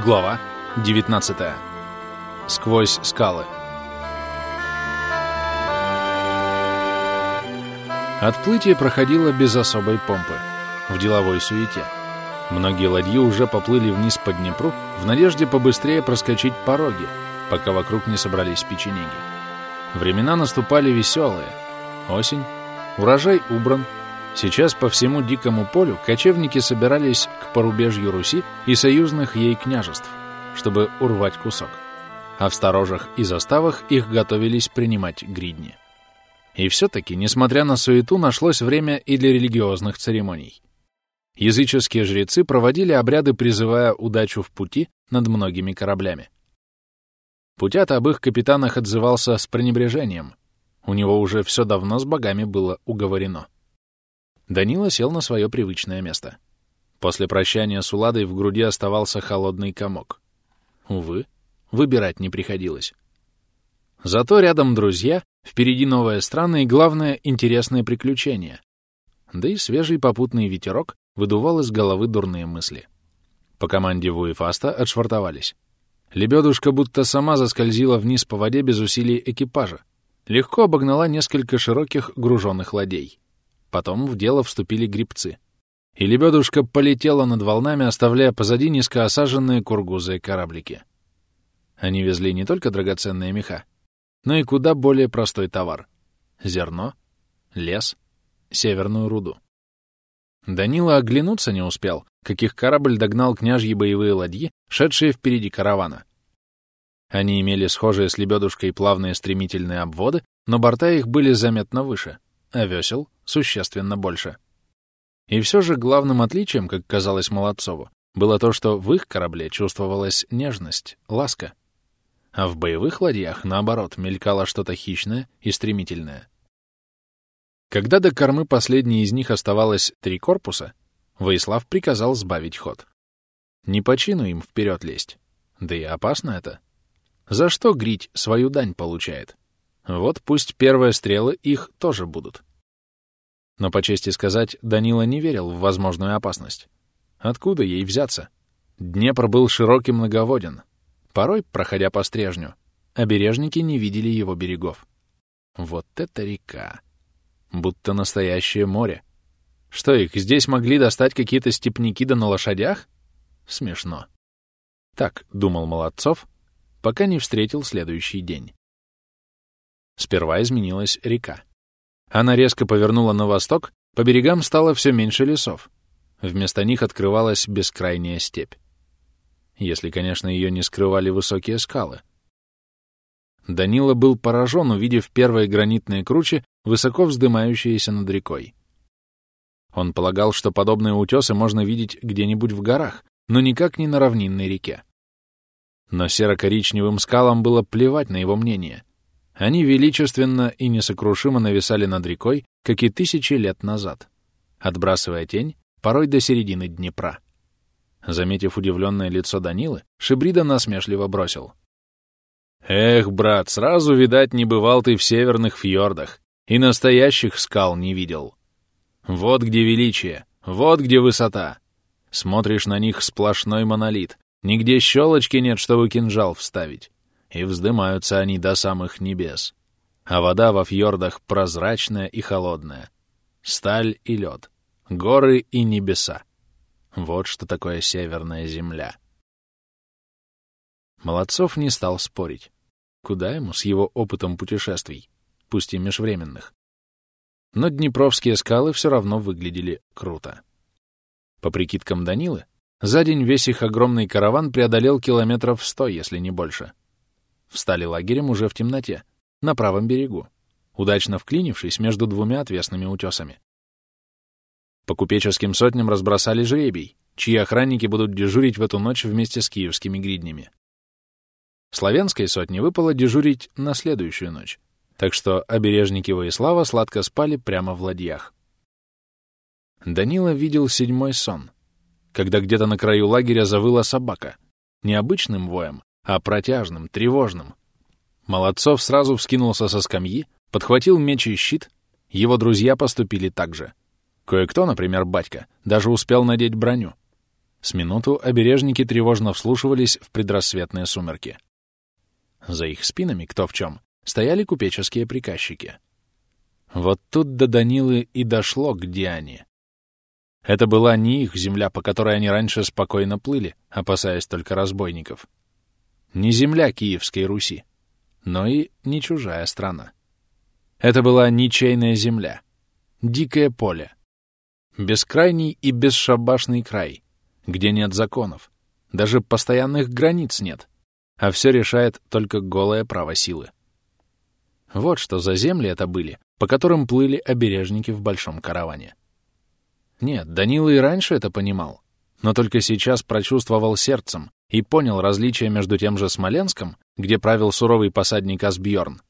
Глава 19. Сквозь скалы. Отплытие проходило без особой помпы, в деловой суете. Многие ладьи уже поплыли вниз по Днепру в надежде побыстрее проскочить пороги, пока вокруг не собрались печенеги. Времена наступали веселые. Осень, урожай убран, Сейчас по всему дикому полю кочевники собирались к порубежью Руси и союзных ей княжеств, чтобы урвать кусок. А в сторожах и заставах их готовились принимать гридни. И все-таки, несмотря на суету, нашлось время и для религиозных церемоний. Языческие жрецы проводили обряды, призывая удачу в пути над многими кораблями. Путята об их капитанах отзывался с пренебрежением. У него уже все давно с богами было уговорено. Данила сел на свое привычное место. После прощания с Уладой в груди оставался холодный комок. Увы, выбирать не приходилось. Зато рядом друзья, впереди новая страна и, главное, интересные приключения. Да и свежий попутный ветерок выдувал из головы дурные мысли. По команде Вуефаста отшвартовались. Лебедушка будто сама заскользила вниз по воде без усилий экипажа. Легко обогнала несколько широких груженных ладей. Потом в дело вступили грибцы. И лебедушка полетела над волнами, оставляя позади низко осаженные кургузы и кораблики. Они везли не только драгоценные меха, но и куда более простой товар — зерно, лес, северную руду. Данила оглянуться не успел, каких корабль догнал княжьи боевые ладьи, шедшие впереди каравана. Они имели схожие с лебедушкой плавные стремительные обводы, но борта их были заметно выше — а весел существенно больше. И все же главным отличием, как казалось Молодцову, было то, что в их корабле чувствовалась нежность, ласка. А в боевых ладьях, наоборот, мелькало что-то хищное и стремительное. Когда до кормы последней из них оставалось три корпуса, Воислав приказал сбавить ход. Не по чину им вперед лезть. Да и опасно это. За что грить свою дань получает? Вот пусть первые стрелы их тоже будут. Но, по чести сказать, Данила не верил в возможную опасность. Откуда ей взяться? Днепр был широк и многоводен. Порой, проходя по стрежню, обережники не видели его берегов. Вот это река! Будто настоящее море. Что их, здесь могли достать какие-то степняки да на лошадях? Смешно. Так, думал Молодцов, пока не встретил следующий день. Сперва изменилась река. Она резко повернула на восток, по берегам стало все меньше лесов. Вместо них открывалась бескрайняя степь. Если, конечно, ее не скрывали высокие скалы. Данила был поражен, увидев первые гранитные кручи, высоко вздымающиеся над рекой. Он полагал, что подобные утесы можно видеть где-нибудь в горах, но никак не на равнинной реке. Но серо-коричневым скалам было плевать на его мнение — они величественно и несокрушимо нависали над рекой, как и тысячи лет назад, отбрасывая тень порой до середины Днепра. Заметив удивленное лицо Данилы, Шибрида насмешливо бросил. «Эх, брат, сразу, видать, не бывал ты в северных фьордах и настоящих скал не видел. Вот где величие, вот где высота. Смотришь на них сплошной монолит, нигде щелочки нет, чтобы кинжал вставить и вздымаются они до самых небес. А вода во фьордах прозрачная и холодная. Сталь и лед, горы и небеса. Вот что такое северная земля. Молодцов не стал спорить. Куда ему с его опытом путешествий, пусть и межвременных? Но днепровские скалы все равно выглядели круто. По прикидкам Данилы, за день весь их огромный караван преодолел километров сто, если не больше — встали лагерем уже в темноте, на правом берегу, удачно вклинившись между двумя отвесными утесами. По купеческим сотням разбросали жребий, чьи охранники будут дежурить в эту ночь вместе с киевскими гриднями. Славянской сотне выпало дежурить на следующую ночь, так что обережники Воислава сладко спали прямо в ладьях. Данила видел седьмой сон, когда где-то на краю лагеря завыла собака, необычным воем, а протяжным, тревожным. Молодцов сразу вскинулся со скамьи, подхватил меч и щит. Его друзья поступили так же. Кое-кто, например, батька, даже успел надеть броню. С минуту обережники тревожно вслушивались в предрассветные сумерки. За их спинами, кто в чем, стояли купеческие приказчики. Вот тут до Данилы и дошло, где они. Это была не их земля, по которой они раньше спокойно плыли, опасаясь только разбойников. Не земля Киевской Руси, но и не чужая страна. Это была ничейная земля, дикое поле, бескрайний и бесшабашный край, где нет законов, даже постоянных границ нет, а все решает только голое право силы. Вот что за земли это были, по которым плыли обережники в большом караване. Нет, Данила и раньше это понимал, но только сейчас прочувствовал сердцем и понял различие между тем же Смоленском, где правил суровый посадник Асбьорн,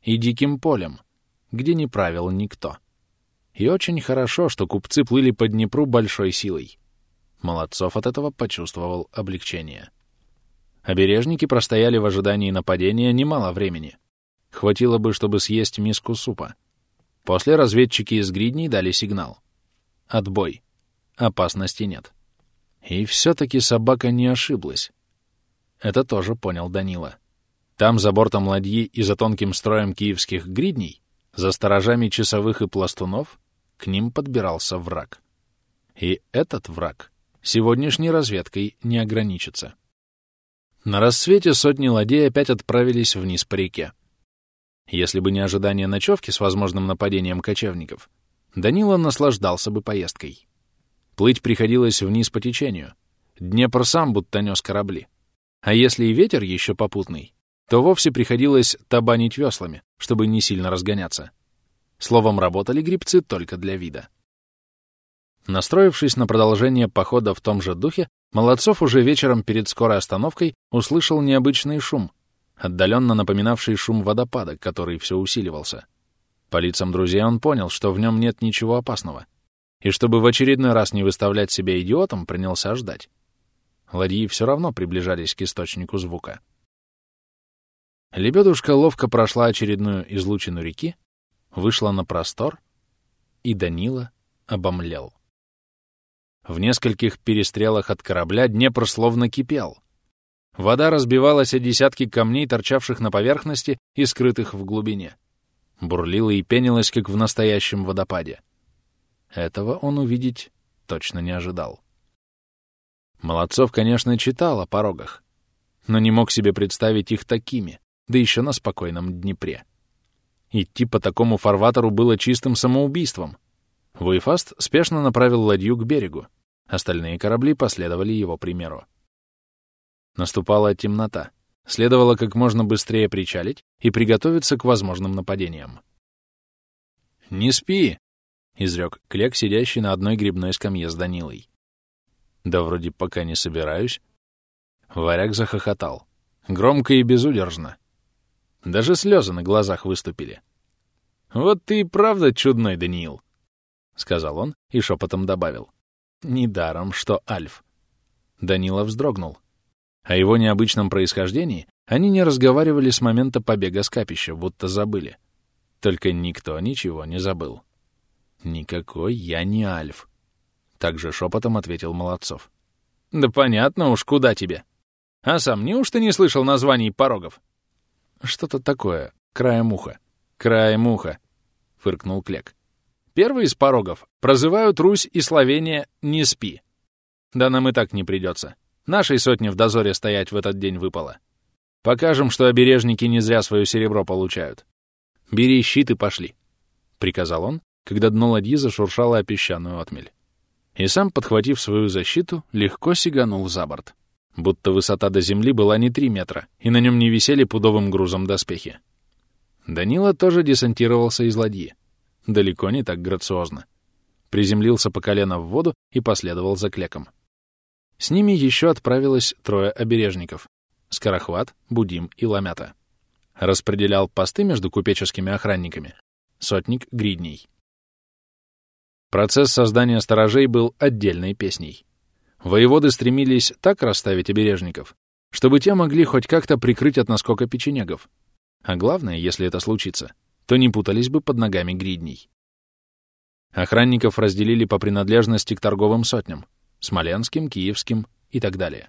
и Диким полем, где не правил никто. И очень хорошо, что купцы плыли по Днепру большой силой. Молодцов от этого почувствовал облегчение. Обережники простояли в ожидании нападения немало времени. Хватило бы, чтобы съесть миску супа. После разведчики из гридней дали сигнал. Отбой. Опасности нет. И все-таки собака не ошиблась. Это тоже понял Данила. Там, за бортом ладьи и за тонким строем киевских гридней, за сторожами часовых и пластунов, к ним подбирался враг. И этот враг сегодняшней разведкой не ограничится. На рассвете сотни ладей опять отправились вниз по реке. Если бы не ожидание ночевки с возможным нападением кочевников, Данила наслаждался бы поездкой. Плыть приходилось вниз по течению. Днепр сам будто нес корабли. А если и ветер еще попутный, то вовсе приходилось табанить веслами, чтобы не сильно разгоняться. Словом, работали грибцы только для вида. Настроившись на продолжение похода в том же духе, Молодцов уже вечером перед скорой остановкой услышал необычный шум, отдаленно напоминавший шум водопада, который все усиливался. По лицам друзей он понял, что в нем нет ничего опасного, и чтобы в очередной раз не выставлять себя идиотом, принялся ждать. Ладьи все равно приближались к источнику звука. Лебедушка ловко прошла очередную излучину реки, вышла на простор, и Данила обомлел. В нескольких перестрелах от корабля Днепр словно кипел. Вода разбивалась о десятки камней, торчавших на поверхности и скрытых в глубине. Бурлила и пенилась, как в настоящем водопаде. Этого он увидеть точно не ожидал. Молодцов, конечно, читал о порогах, но не мог себе представить их такими, да еще на спокойном Днепре. Идти по такому фарватеру было чистым самоубийством. Вуйфаст спешно направил ладью к берегу. Остальные корабли последовали его примеру. Наступала темнота. Следовало как можно быстрее причалить и приготовиться к возможным нападениям. «Не спи!» — изрек Клек, сидящий на одной грибной скамье с Данилой. «Да вроде пока не собираюсь». Варяг захохотал. Громко и безудержно. Даже слезы на глазах выступили. «Вот ты и правда чудной, Даниил!» — сказал он и шепотом добавил. «Недаром, что Альф». Данила вздрогнул. О его необычном происхождении они не разговаривали с момента побега с капища, будто забыли. Только никто ничего не забыл. «Никакой я не Альф», — также шепотом ответил Молодцов. «Да понятно уж, куда тебе. А сам неужто не слышал названий порогов?» «Что-то такое. Краем уха. Краем уха», — фыркнул Клек. Первый из порогов прозывают Русь и Словения «не спи». Да нам и так не придется. Нашей сотне в дозоре стоять в этот день выпало. Покажем, что обережники не зря свое серебро получают. Бери щит и пошли, — приказал он, когда дно ладьи зашуршало о песчаную отмель. И сам, подхватив свою защиту, легко сиганул за борт. Будто высота до земли была не три метра, и на нем не висели пудовым грузом доспехи. Данила тоже десантировался из ладьи далеко не так грациозно. Приземлился по колено в воду и последовал за клеком. С ними еще отправилось трое обережников — Скорохват, Будим и Ломята. Распределял посты между купеческими охранниками сотник Гридней. Процесс создания сторожей был отдельной песней. Воеводы стремились так расставить обережников, чтобы те могли хоть как-то прикрыть от наскока печенегов. А главное, если это случится, то не путались бы под ногами гридней. Охранников разделили по принадлежности к торговым сотням. Смоленским, Киевским и так далее.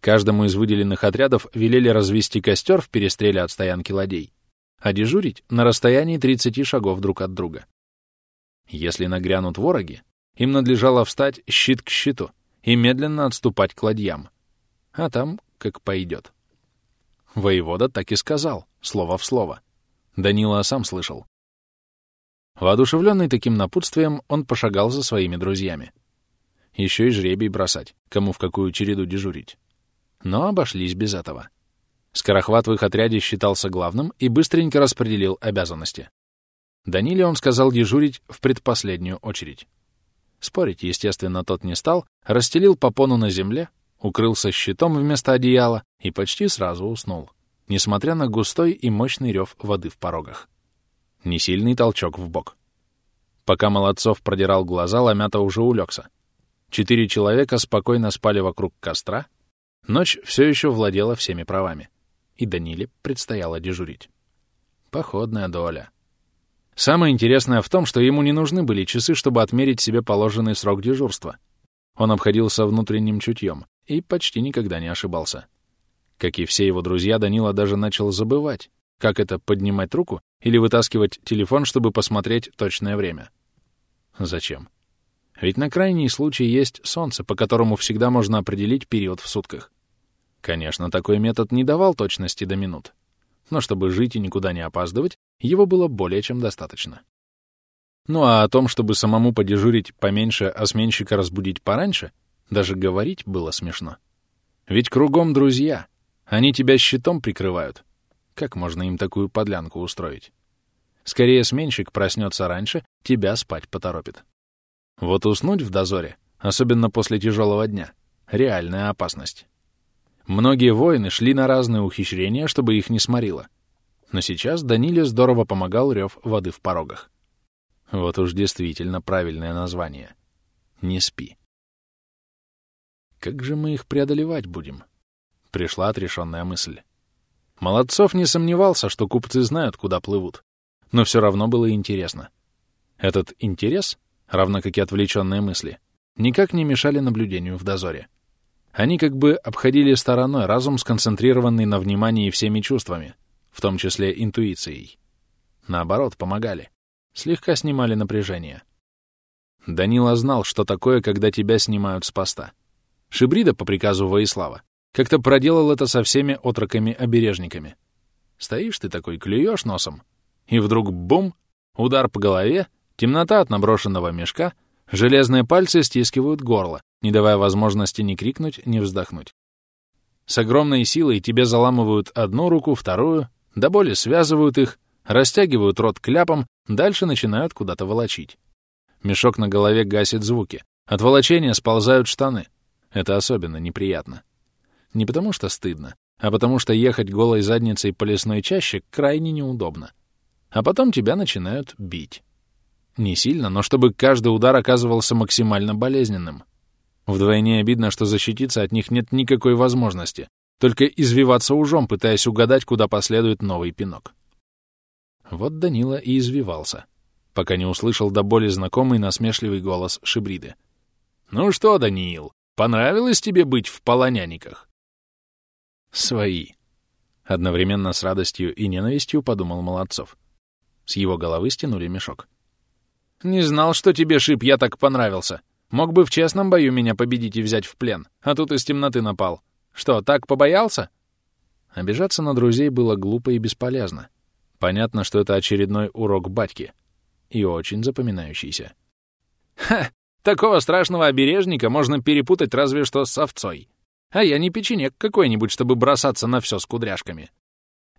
Каждому из выделенных отрядов велели развести костер в перестреле от стоянки ладей, а дежурить на расстоянии 30 шагов друг от друга. Если нагрянут вороги, им надлежало встать щит к щиту и медленно отступать к ладьям. А там как пойдет. Воевода так и сказал, слово в слово. Данила сам слышал. Воодушевленный таким напутствием, он пошагал за своими друзьями. Еще и жребий бросать, кому в какую череду дежурить. Но обошлись без этого. Скорохват в их отряде считался главным и быстренько распределил обязанности. Даниле он сказал дежурить в предпоследнюю очередь. Спорить, естественно, тот не стал, расстелил попону на земле, укрылся щитом вместо одеяла и почти сразу уснул, несмотря на густой и мощный рев воды в порогах. Несильный толчок в бок. Пока Молодцов продирал глаза, Ломята уже улегся. Четыре человека спокойно спали вокруг костра. Ночь все еще владела всеми правами. И Даниле предстояло дежурить. Походная доля. Самое интересное в том, что ему не нужны были часы, чтобы отмерить себе положенный срок дежурства. Он обходился внутренним чутьем и почти никогда не ошибался. Как и все его друзья, Данила даже начал забывать, как это поднимать руку или вытаскивать телефон, чтобы посмотреть точное время. Зачем? Ведь на крайний случай есть солнце, по которому всегда можно определить период в сутках. Конечно, такой метод не давал точности до минут. Но чтобы жить и никуда не опаздывать, его было более чем достаточно. Ну а о том, чтобы самому подежурить поменьше, а сменщика разбудить пораньше, даже говорить было смешно. Ведь кругом друзья. Они тебя щитом прикрывают. Как можно им такую подлянку устроить? Скорее сменщик проснется раньше, тебя спать поторопит. Вот уснуть в дозоре, особенно после тяжелого дня, реальная опасность. Многие воины шли на разные ухищрения, чтобы их не сморило. Но сейчас Даниле здорово помогал рев воды в порогах. Вот уж действительно правильное название. Не спи. Как же мы их преодолевать будем? Пришла отрешенная мысль. Молодцов не сомневался, что купцы знают, куда плывут. Но все равно было интересно. Этот интерес, равно как и отвлеченные мысли, никак не мешали наблюдению в дозоре. Они как бы обходили стороной разум, сконцентрированный на внимании всеми чувствами, в том числе интуицией. Наоборот, помогали. Слегка снимали напряжение. Данила знал, что такое, когда тебя снимают с поста. Шибрида, по приказу Воислава, как-то проделал это со всеми отроками-обережниками. Стоишь ты такой, клюешь носом, и вдруг бум, удар по голове, темнота от наброшенного мешка, железные пальцы стискивают горло, не давая возможности ни крикнуть, ни вздохнуть. С огромной силой тебе заламывают одну руку, вторую, до боли связывают их, растягивают рот кляпом, дальше начинают куда-то волочить. Мешок на голове гасит звуки. От волочения сползают штаны. Это особенно неприятно. Не потому что стыдно, а потому что ехать голой задницей по лесной чаще крайне неудобно. А потом тебя начинают бить. Не сильно, но чтобы каждый удар оказывался максимально болезненным. Вдвойне обидно, что защититься от них нет никакой возможности, только извиваться ужом, пытаясь угадать, куда последует новый пинок. Вот Данила и извивался, пока не услышал до боли знакомый насмешливый голос Шибриды. «Ну что, Даниил, понравилось тебе быть в полоняниках?» «Свои», — одновременно с радостью и ненавистью подумал Молодцов. С его головы стянули мешок. «Не знал, что тебе, Шип, я так понравился. Мог бы в честном бою меня победить и взять в плен, а тут из темноты напал. Что, так побоялся?» Обижаться на друзей было глупо и бесполезно. Понятно, что это очередной урок батьки. И очень запоминающийся. «Ха! Такого страшного обережника можно перепутать разве что с овцой. А я не печенек какой-нибудь, чтобы бросаться на все с кудряшками.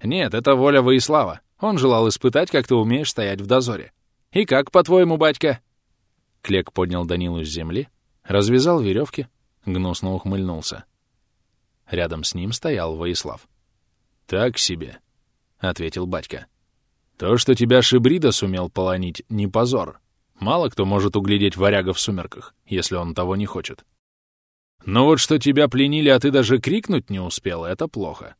Нет, это воля Воислава. Он желал испытать, как ты умеешь стоять в дозоре. И как, по-твоему, батька?» Клек поднял Данилу с земли, развязал веревки, гнусно ухмыльнулся. Рядом с ним стоял Воислав. «Так себе», — ответил батька. «То, что тебя Шибрида сумел полонить, не позор. Мало кто может углядеть варяга в сумерках, если он того не хочет. Но вот что тебя пленили, а ты даже крикнуть не успел, это плохо.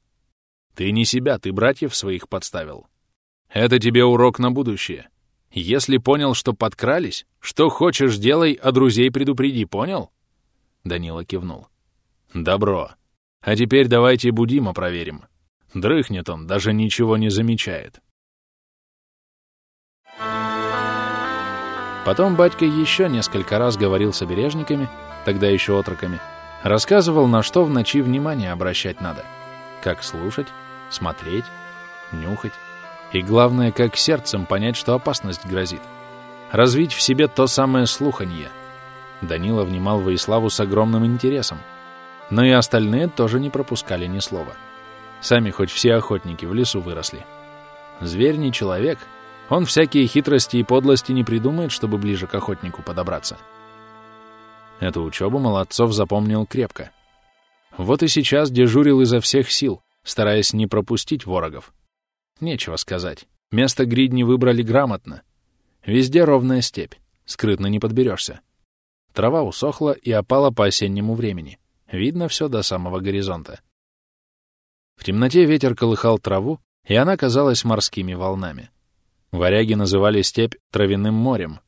Ты не себя, ты братьев своих подставил. Это тебе урок на будущее. Если понял, что подкрались, что хочешь делай, а друзей предупреди, понял? Данила кивнул. Добро. А теперь давайте Будима проверим. Дрыхнет он, даже ничего не замечает. Потом батька еще несколько раз говорил с обережниками, тогда еще отроками, рассказывал, на что в ночи внимание обращать надо. Как слушать, смотреть, нюхать. И главное, как сердцем понять, что опасность грозит. Развить в себе то самое слуханье. Данила внимал Воиславу с огромным интересом. Но и остальные тоже не пропускали ни слова. Сами хоть все охотники в лесу выросли. Зверь не человек. Он всякие хитрости и подлости не придумает, чтобы ближе к охотнику подобраться. Эту учебу Молодцов запомнил крепко. Вот и сейчас дежурил изо всех сил, стараясь не пропустить ворогов. Нечего сказать. Место гридни выбрали грамотно. Везде ровная степь, скрытно не подберешься. Трава усохла и опала по осеннему времени. Видно все до самого горизонта. В темноте ветер колыхал траву, и она казалась морскими волнами. Варяги называли степь травяным морем,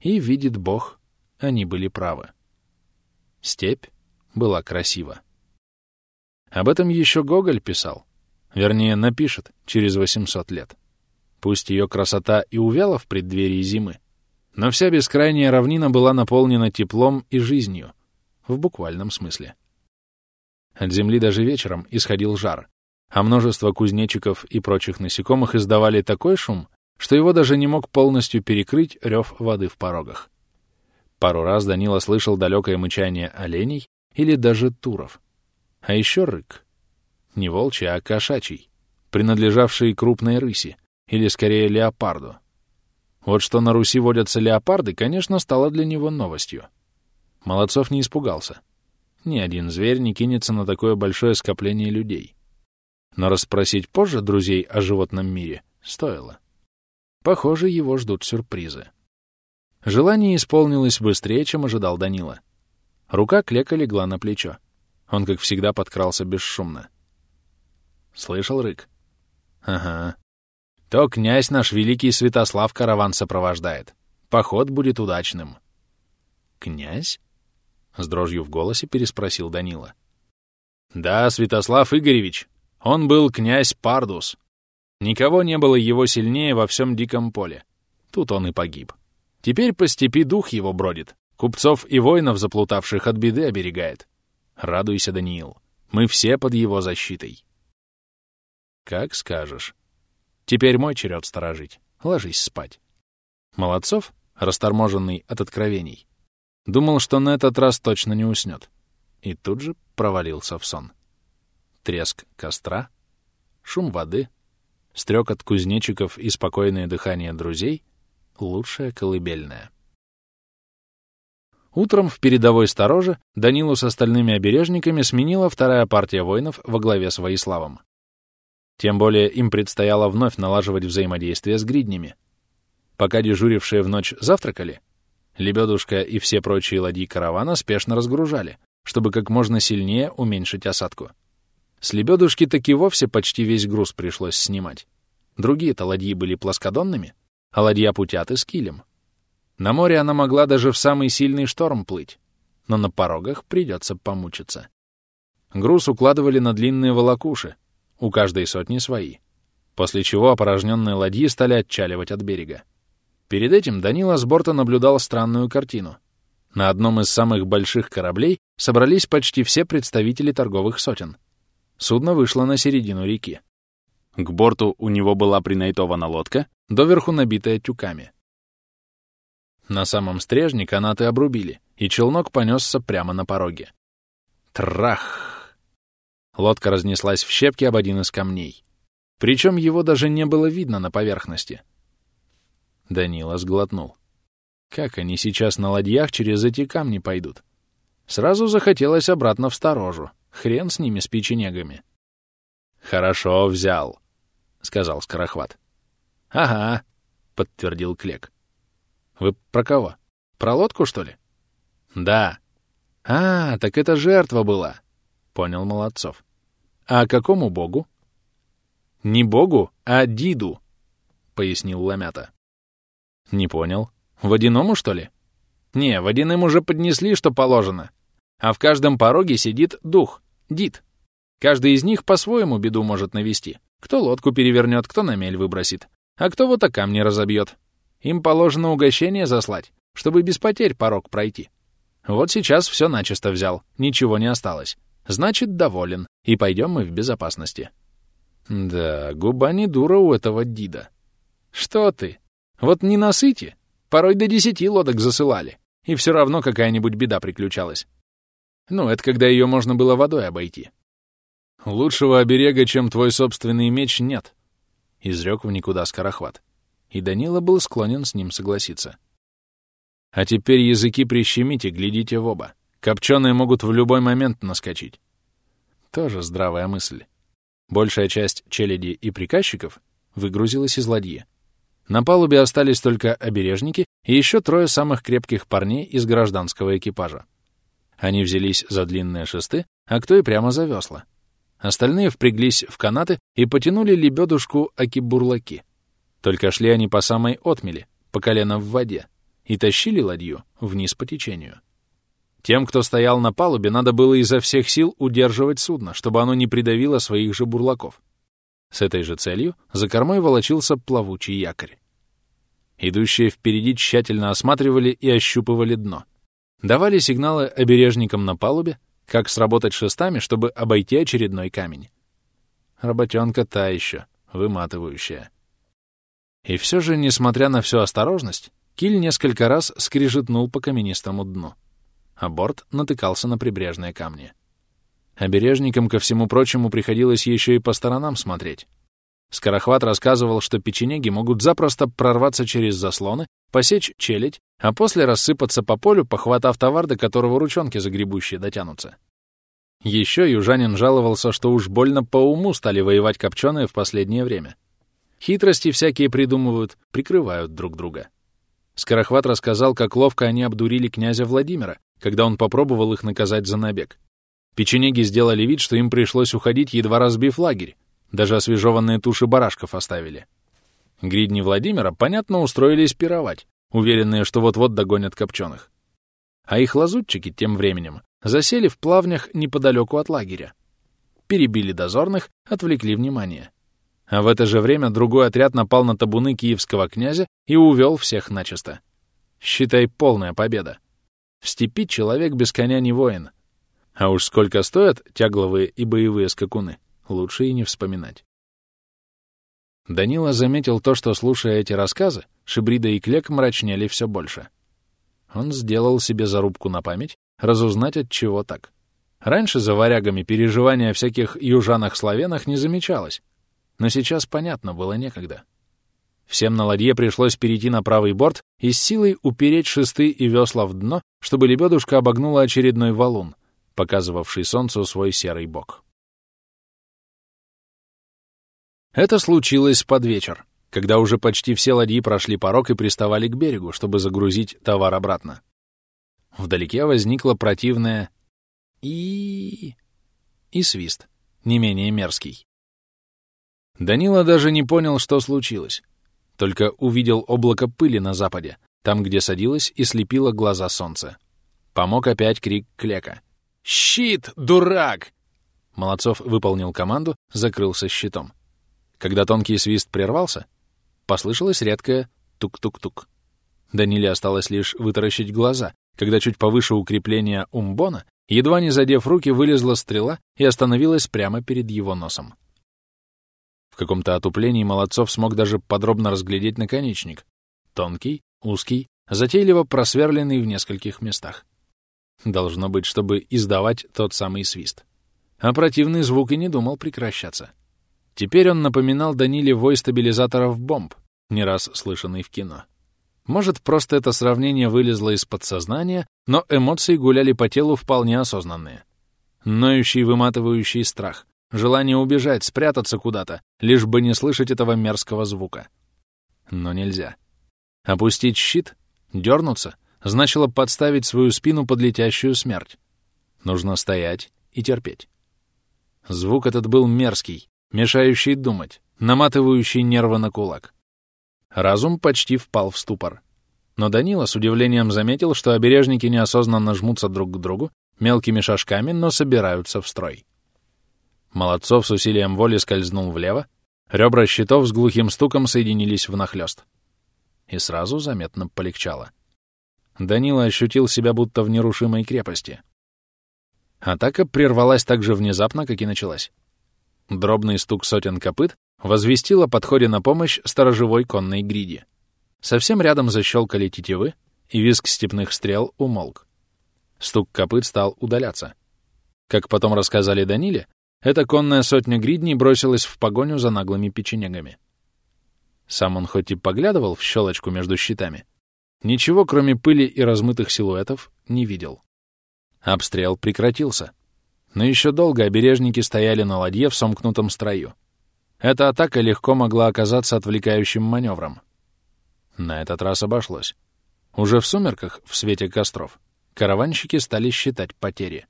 и, видит Бог, они были правы. Степь была красива. Об этом еще Гоголь писал. Вернее, напишет через 800 лет. Пусть ее красота и увяла в преддверии зимы, но вся бескрайняя равнина была наполнена теплом и жизнью, в буквальном смысле. От земли даже вечером исходил жар, а множество кузнечиков и прочих насекомых издавали такой шум, что его даже не мог полностью перекрыть рев воды в порогах. Пару раз Данила слышал далекое мычание оленей или даже туров. А еще рык. Не волчий, а кошачий, принадлежавший крупной рыси, или скорее леопарду. Вот что на Руси водятся леопарды, конечно, стало для него новостью. Молодцов не испугался. Ни один зверь не кинется на такое большое скопление людей. Но расспросить позже друзей о животном мире стоило. Похоже, его ждут сюрпризы. Желание исполнилось быстрее, чем ожидал Данила. Рука Клека легла на плечо. Он, как всегда, подкрался бесшумно. Слышал рык? Ага. То князь наш великий Святослав караван сопровождает. Поход будет удачным. Князь? С дрожью в голосе переспросил Данила. Да, Святослав Игоревич. Он был князь Пардус. Никого не было его сильнее во всем диком поле. Тут он и погиб. Теперь по степи дух его бродит. Купцов и воинов, заплутавших от беды, оберегает. Радуйся, Даниил. Мы все под его защитой. Как скажешь. Теперь мой черед сторожить. Ложись спать. Молодцов, расторможенный от откровений, думал, что на этот раз точно не уснет. И тут же провалился в сон. Треск костра, шум воды, стрекот кузнечиков и спокойное дыхание друзей — лучшее колыбельное. Утром в передовой стороже Данилу с остальными обережниками сменила вторая партия воинов во главе с Воиславом. Тем более им предстояло вновь налаживать взаимодействие с гриднями. Пока дежурившие в ночь завтракали, Лебедушка и все прочие ладьи каравана спешно разгружали, чтобы как можно сильнее уменьшить осадку. С Лебедушки таки вовсе почти весь груз пришлось снимать. Другие-то ладьи были плоскодонными, а ладья путяты с килем. На море она могла даже в самый сильный шторм плыть, но на порогах придется помучиться. Груз укладывали на длинные волокуши, у каждой сотни свои, после чего опорожненные ладьи стали отчаливать от берега. Перед этим Данила с борта наблюдал странную картину. На одном из самых больших кораблей собрались почти все представители торговых сотен. Судно вышло на середину реки. К борту у него была принайтована лодка, доверху набитая тюками. На самом стрежне канаты обрубили, и челнок понесся прямо на пороге. Трах! Лодка разнеслась в щепки об один из камней. Причем его даже не было видно на поверхности. Данила сглотнул. Как они сейчас на ладьях через эти камни пойдут? Сразу захотелось обратно в сторожу. Хрен с ними, с печенегами. «Хорошо взял», — сказал Скорохват. «Ага», — подтвердил Клек. Вы про кого? Про лодку, что ли? Да. А, так это жертва была. Понял Молодцов. А какому богу? Не богу, а Диду, пояснил Ломята. Не понял. Водяному, что ли? Не, водяным уже поднесли, что положено. а в каждом пороге сидит дух, дит. Каждый из них по-своему беду может навести. Кто лодку перевернет, кто на мель выбросит, а кто вот о камни разобьет. Им положено угощение заслать, чтобы без потерь порог пройти. Вот сейчас все начисто взял, ничего не осталось. Значит, доволен, и пойдем мы в безопасности. Да, губа не дура у этого Дида. Что ты? Вот не насыти. Порой до десяти лодок засылали, и все равно какая-нибудь беда приключалась. Ну, это когда ее можно было водой обойти. Лучшего оберега, чем твой собственный меч, нет, — изрек в никуда Скорохват. И Данила был склонен с ним согласиться. А теперь языки прищемите, глядите в оба. Копченые могут в любой момент наскочить. Тоже здравая мысль. Большая часть челяди и приказчиков выгрузилась из ладьи. На палубе остались только обережники и еще трое самых крепких парней из гражданского экипажа. Они взялись за длинные шесты, а кто и прямо за весла. Остальные впряглись в канаты и потянули лебедушку аки-бурлаки. Только шли они по самой отмели, по колено в воде, и тащили ладью вниз по течению. Тем, кто стоял на палубе, надо было изо всех сил удерживать судно, чтобы оно не придавило своих же бурлаков. С этой же целью за кормой волочился плавучий якорь. Идущие впереди тщательно осматривали и ощупывали дно. Давали сигналы обережникам на палубе, как сработать шестами, чтобы обойти очередной камень. Работенка та еще, выматывающая. И все же, несмотря на всю осторожность, киль несколько раз скрижетнул по каменистому дну а борт натыкался на прибрежные камни. Обережникам, ко всему прочему, приходилось еще и по сторонам смотреть. Скорохват рассказывал, что печенеги могут запросто прорваться через заслоны, посечь челядь, а после рассыпаться по полю, похватав товар, до которого ручонки загребущие дотянутся. Еще южанин жаловался, что уж больно по уму стали воевать копченые в последнее время. Хитрости всякие придумывают, прикрывают друг друга. Скорохват рассказал, как ловко они обдурили князя Владимира, когда он попробовал их наказать за набег. Печенеги сделали вид, что им пришлось уходить, едва разбив лагерь. Даже освежеванные туши барашков оставили. Гридни Владимира, понятно, устроились пировать, уверенные, что вот-вот догонят копченых. А их лазутчики тем временем засели в плавнях неподалеку от лагеря. Перебили дозорных, отвлекли внимание. А в это же время другой отряд напал на табуны киевского князя и увел всех начисто. Считай, полная победа. В степи человек без коня не воин. А уж сколько стоят тягловые и боевые скакуны, лучше и не вспоминать. Данила заметил то, что, слушая эти рассказы, Шибрида и Клек мрачнели все больше. Он сделал себе зарубку на память, разузнать, от чего так. Раньше за варягами переживания о всяких южанах-славянах не замечалось, но сейчас понятно было некогда. Всем на ладье пришлось перейти на правый борт и с силой упереть шесты и весла в дно, чтобы лебедушка обогнула очередной валун, показывавший солнцу свой серый бок. Это случилось под вечер, когда уже почти все ладьи прошли порог и приставали к берегу, чтобы загрузить товар обратно. Вдалеке возникла противная и... и свист, не менее мерзкий. Данила даже не понял, что случилось только увидел облако пыли на западе, там, где садилось и слепило глаза солнце. Помог опять крик Клека. «Щит, дурак!» Молодцов выполнил команду, закрылся щитом. Когда тонкий свист прервался, послышалось редкое тук-тук-тук. Даниле осталось лишь вытаращить глаза, когда чуть повыше укрепления умбона, едва не задев руки, вылезла стрела и остановилась прямо перед его носом. В каком-то отуплении Молодцов смог даже подробно разглядеть наконечник. Тонкий, узкий, затейливо просверленный в нескольких местах. Должно быть, чтобы издавать тот самый свист. А противный звук и не думал прекращаться. Теперь он напоминал Даниле вой стабилизаторов бомб, не раз слышанный в кино. Может, просто это сравнение вылезло из подсознания, но эмоции гуляли по телу вполне осознанные. Ноющий, выматывающий страх, Желание убежать, спрятаться куда-то, лишь бы не слышать этого мерзкого звука. Но нельзя. Опустить щит, дернуться, значило подставить свою спину под летящую смерть. Нужно стоять и терпеть. Звук этот был мерзкий, мешающий думать, наматывающий нервы на кулак. Разум почти впал в ступор. Но Данила с удивлением заметил, что обережники неосознанно жмутся друг к другу, мелкими шажками, но собираются в строй. Молодцов с усилием воли скользнул влево, ребра щитов с глухим стуком соединились внахлёст. И сразу заметно полегчало. Данила ощутил себя будто в нерушимой крепости. Атака прервалась так же внезапно, как и началась. Дробный стук сотен копыт возвестил о подходе на помощь сторожевой конной гриди. Совсем рядом защелкали тетивы, и визг степных стрел умолк. Стук копыт стал удаляться. Как потом рассказали Даниле, эта конная сотня гридней бросилась в погоню за наглыми печенегами. Сам он хоть и поглядывал в щелочку между щитами, ничего, кроме пыли и размытых силуэтов, не видел. Обстрел прекратился. Но еще долго обережники стояли на ладье в сомкнутом строю. Эта атака легко могла оказаться отвлекающим маневром. На этот раз обошлось. Уже в сумерках, в свете костров, караванщики стали считать потери.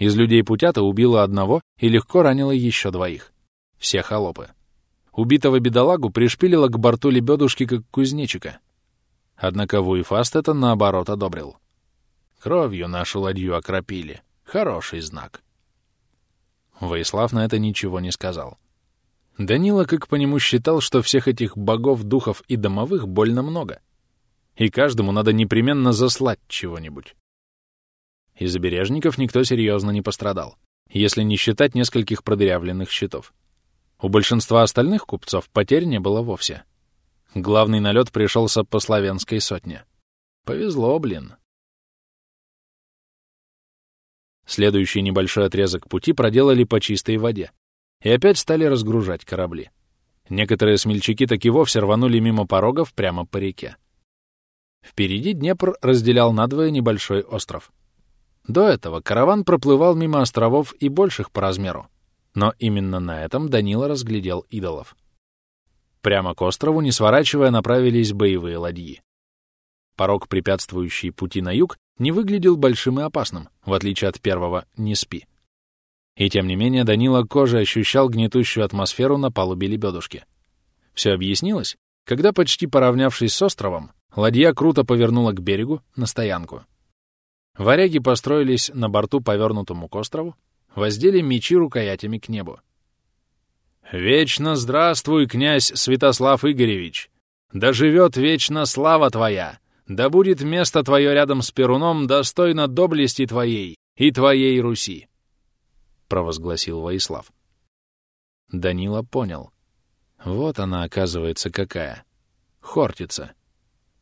Из людей Путята убило одного и легко ранило еще двоих. Все холопы. Убитого бедолагу пришпилило к борту лебедушки, как кузнечика. Однако Вуйфаст это, наоборот, одобрил. Кровью нашу ладью окропили. Хороший знак. Воислав на это ничего не сказал. Данила, как по нему, считал, что всех этих богов, духов и домовых больно много — и каждому надо непременно заслать чего-нибудь. Из обережников никто серьезно не пострадал, если не считать нескольких продырявленных щитов. У большинства остальных купцов потерь не было вовсе. Главный налет пришелся по славянской сотне. Повезло, блин. Следующий небольшой отрезок пути проделали по чистой воде и опять стали разгружать корабли. Некоторые смельчаки таки вовсе рванули мимо порогов прямо по реке. Впереди Днепр разделял надвое небольшой остров. До этого караван проплывал мимо островов и больших по размеру, но именно на этом Данила разглядел идолов. Прямо к острову, не сворачивая, направились боевые ладьи. Порог, препятствующий пути на юг, не выглядел большим и опасным, в отличие от первого «не спи». И тем не менее Данила кожей ощущал гнетущую атмосферу на палубе лебедушки. Все объяснилось, когда, почти поравнявшись с островом, Ладья круто повернула к берегу, на стоянку. Варяги построились на борту, повернутому к острову, воздели мечи рукоятями к небу. «Вечно здравствуй, князь Святослав Игоревич! Да живет вечно слава твоя! Да будет место твое рядом с Перуном достойно доблести твоей и твоей Руси!» — провозгласил Воислав. Данила понял. Вот она, оказывается, какая. Хортица.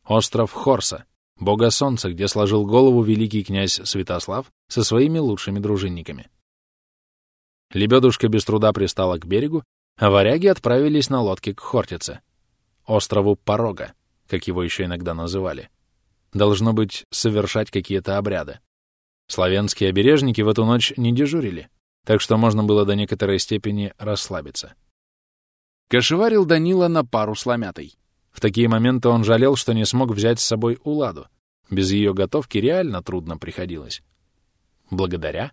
Остров Хорса, бога солнца, где сложил голову великий князь Святослав со своими лучшими дружинниками. Лебедушка без труда пристала к берегу, а варяги отправились на лодке к Хортице, острову Порога, как его еще иногда называли. Должно быть, совершать какие-то обряды. Славянские обережники в эту ночь не дежурили, так что можно было до некоторой степени расслабиться. Кошеварил Данила на пару с. В такие моменты он жалел, что не смог взять с собой Уладу. Без ее готовки реально трудно приходилось. Благодаря,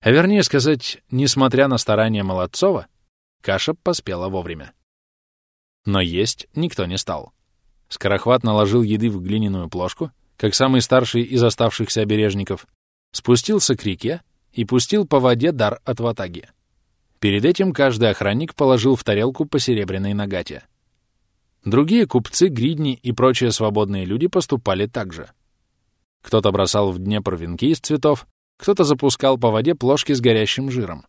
а вернее сказать, несмотря на старания Молодцова, каша поспела вовремя. Но есть никто не стал. Скорохват наложил еды в глиняную плошку, как самый старший из оставшихся обережников, спустился к реке и пустил по воде дар от ватаги. Перед этим каждый охранник положил в тарелку по серебряной нагате — Другие купцы, гридни и прочие свободные люди поступали так же. Кто-то бросал в Днепр венки из цветов, кто-то запускал по воде плошки с горящим жиром.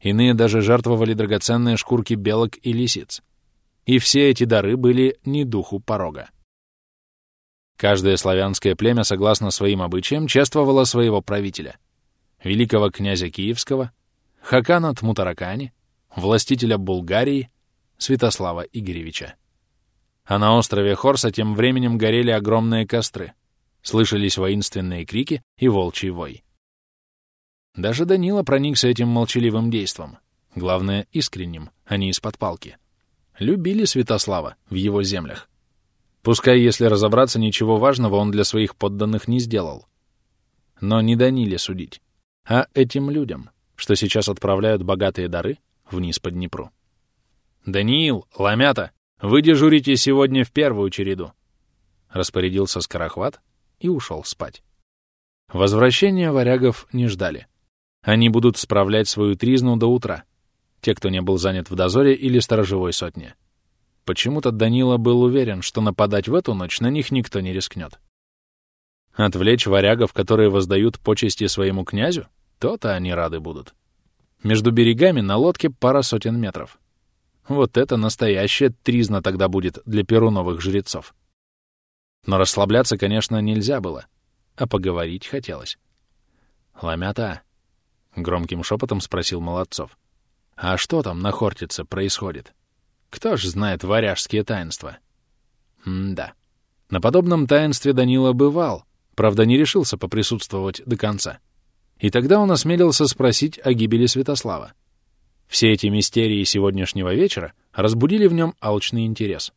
Иные даже жертвовали драгоценные шкурки белок и лисиц. И все эти дары были не духу порога. Каждое славянское племя, согласно своим обычаям, чествовало своего правителя. Великого князя Киевского, Хакана Тмутаракани, властителя Булгарии, Святослава Игоревича. А на острове Хорса тем временем горели огромные костры. Слышались воинственные крики и волчий вой. Даже Данила проникся этим молчаливым действом. Главное, искренним, а не из-под палки. Любили Святослава в его землях. Пускай, если разобраться, ничего важного он для своих подданных не сделал. Но не Даниле судить, а этим людям, что сейчас отправляют богатые дары вниз по Днепру. «Даниил, ломята!» Вы дежурите сегодня в первую череду. Распорядился Скорохват и ушел спать. Возвращения варягов не ждали. Они будут справлять свою тризну до утра. Те, кто не был занят в дозоре или сторожевой сотне. Почему-то Данила был уверен, что нападать в эту ночь на них никто не рискнет. Отвлечь варягов, которые воздают почести своему князю? То-то они рады будут. Между берегами на лодке пара сотен метров. Вот это настоящая тризна тогда будет для перуновых жрецов. Но расслабляться, конечно, нельзя было, а поговорить хотелось. «Ламята?» — громким шепотом спросил Молодцов. «А что там на Хортице происходит? Кто ж знает варяжские таинства?» М-да. На подобном таинстве Данила бывал, правда, не решился поприсутствовать до конца. И тогда он осмелился спросить о гибели Святослава. Все эти мистерии сегодняшнего вечера разбудили в нем алчный интерес.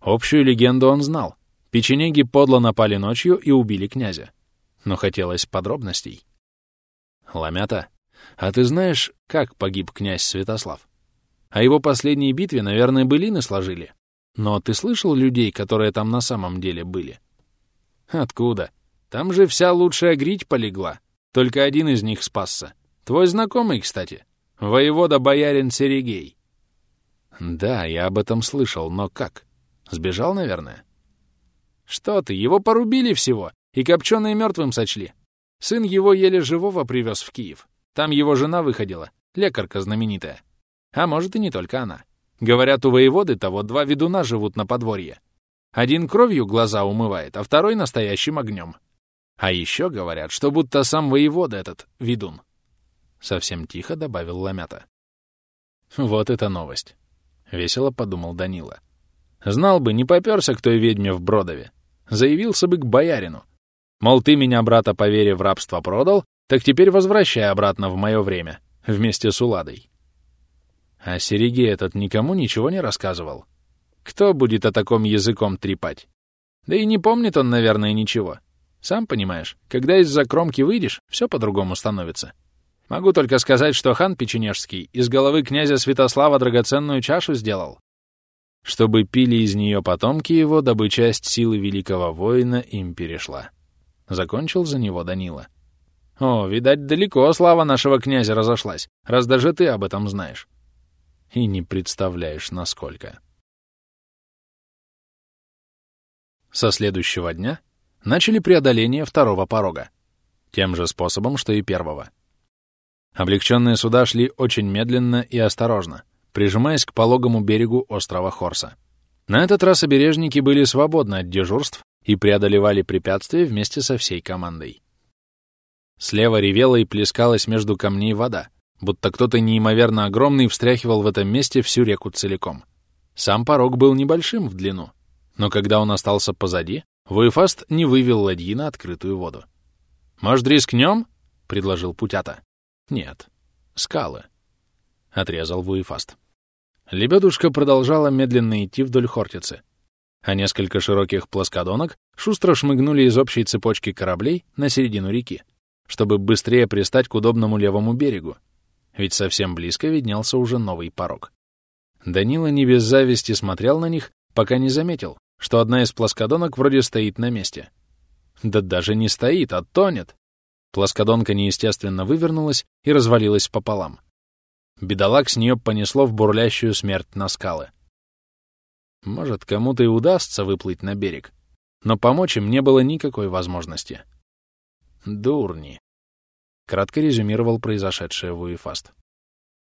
Общую легенду он знал. Печенеги подло напали ночью и убили князя. Но хотелось подробностей. Ламята, а ты знаешь, как погиб князь Святослав? О его последней битве, наверное, былины сложили. Но ты слышал людей, которые там на самом деле были? Откуда? Там же вся лучшая грить полегла. Только один из них спасся. Твой знакомый, кстати. Воевода-боярин Серегей. Да, я об этом слышал, но как? Сбежал, наверное? Что ты, его порубили всего, и копченые мертвым сочли. Сын его еле живого привез в Киев. Там его жена выходила, лекарка знаменитая. А может, и не только она. Говорят, у воеводы того два ведуна живут на подворье. Один кровью глаза умывает, а второй настоящим огнем. А еще говорят, что будто сам воевода этот ведун. Совсем тихо добавил Ламята. Вот это новость. Весело подумал Данила. Знал бы, не попёрся к той ведьме в Бродове. Заявился бы к боярину. Мол, ты меня, брата, по вере в рабство продал, так теперь возвращай обратно в мое время, вместе с Уладой. А Серегей этот никому ничего не рассказывал. Кто будет о таком языком трепать? Да и не помнит он, наверное, ничего. Сам понимаешь, когда из-за кромки выйдешь, все по-другому становится. Могу только сказать, что хан Печенежский из головы князя Святослава драгоценную чашу сделал, чтобы пили из нее потомки его, дабы часть силы великого воина им перешла. Закончил за него Данила. О, видать, далеко слава нашего князя разошлась, раз даже ты об этом знаешь. И не представляешь, насколько. Со следующего дня начали преодоление второго порога. Тем же способом, что и первого. Облегченные суда шли очень медленно и осторожно, прижимаясь к пологому берегу острова Хорса. На этот раз обережники были свободны от дежурств и преодолевали препятствия вместе со всей командой. Слева ревела и плескалась между камней вода, будто кто-то неимоверно огромный встряхивал в этом месте всю реку целиком. Сам порог был небольшим в длину, но когда он остался позади, Вуефаст не вывел ладьи на открытую воду. «Может, рискнем?» — предложил Путята. «Нет. Скалы», — отрезал Вуефаст. Лебедушка продолжала медленно идти вдоль Хортицы, а несколько широких плоскодонок шустро шмыгнули из общей цепочки кораблей на середину реки, чтобы быстрее пристать к удобному левому берегу, ведь совсем близко виднелся уже новый порог. Данила не без зависти смотрел на них, пока не заметил, что одна из плоскодонок вроде стоит на месте. Да даже не стоит, а тонет. Плоскодонка неестественно вывернулась и развалилась пополам. Бедолаг с нее понесло в бурлящую смерть на скалы. Может, кому-то и удастся выплыть на берег, но помочь им не было никакой возможности. «Дурни», — кратко резюмировал произошедшее в Уефаст.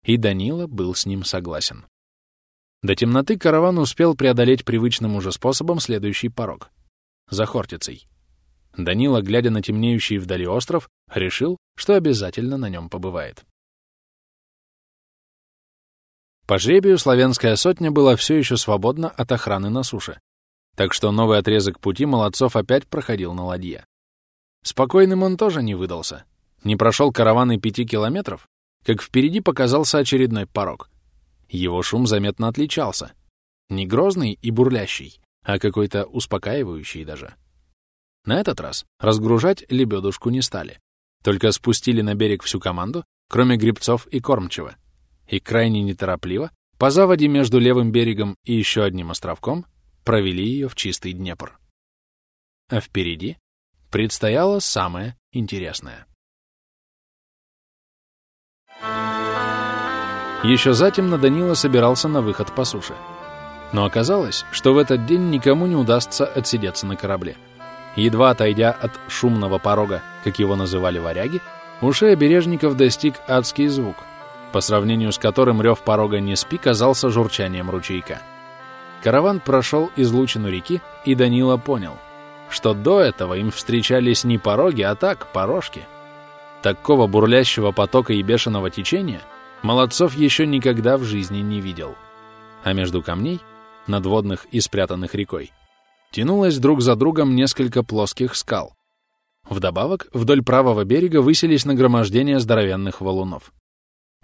И Данила был с ним согласен. До темноты караван успел преодолеть привычным уже способом следующий порог — за Хортицей. Данила, глядя на темнеющий вдали остров, решил, что обязательно на нем побывает. По жребию славянская сотня была все еще свободна от охраны на суше, так что новый отрезок пути молодцов опять проходил на ладье. Спокойным он тоже не выдался. Не прошел караван и пяти километров, как впереди показался очередной порог. Его шум заметно отличался. Не грозный и бурлящий, а какой-то успокаивающий даже. На этот раз разгружать лебедушку не стали. Только спустили на берег всю команду, кроме грибцов и кормчего. И крайне неторопливо, по заводе между левым берегом и еще одним островком, провели ее в чистый Днепр. А впереди предстояло самое интересное. Еще затемно Данила собирался на выход по суше. Но оказалось, что в этот день никому не удастся отсидеться на корабле. Едва отойдя от шумного порога, как его называли варяги, ушей обережников достиг адский звук, по сравнению с которым рев порога не спи казался журчанием ручейка. Караван прошел излучину реки, и Данила понял, что до этого им встречались не пороги, а так, порожки. Такого бурлящего потока и бешеного течения Молодцов еще никогда в жизни не видел. А между камней, надводных и спрятанных рекой, тянулось друг за другом несколько плоских скал. Вдобавок, вдоль правого берега высились нагромождения здоровенных валунов.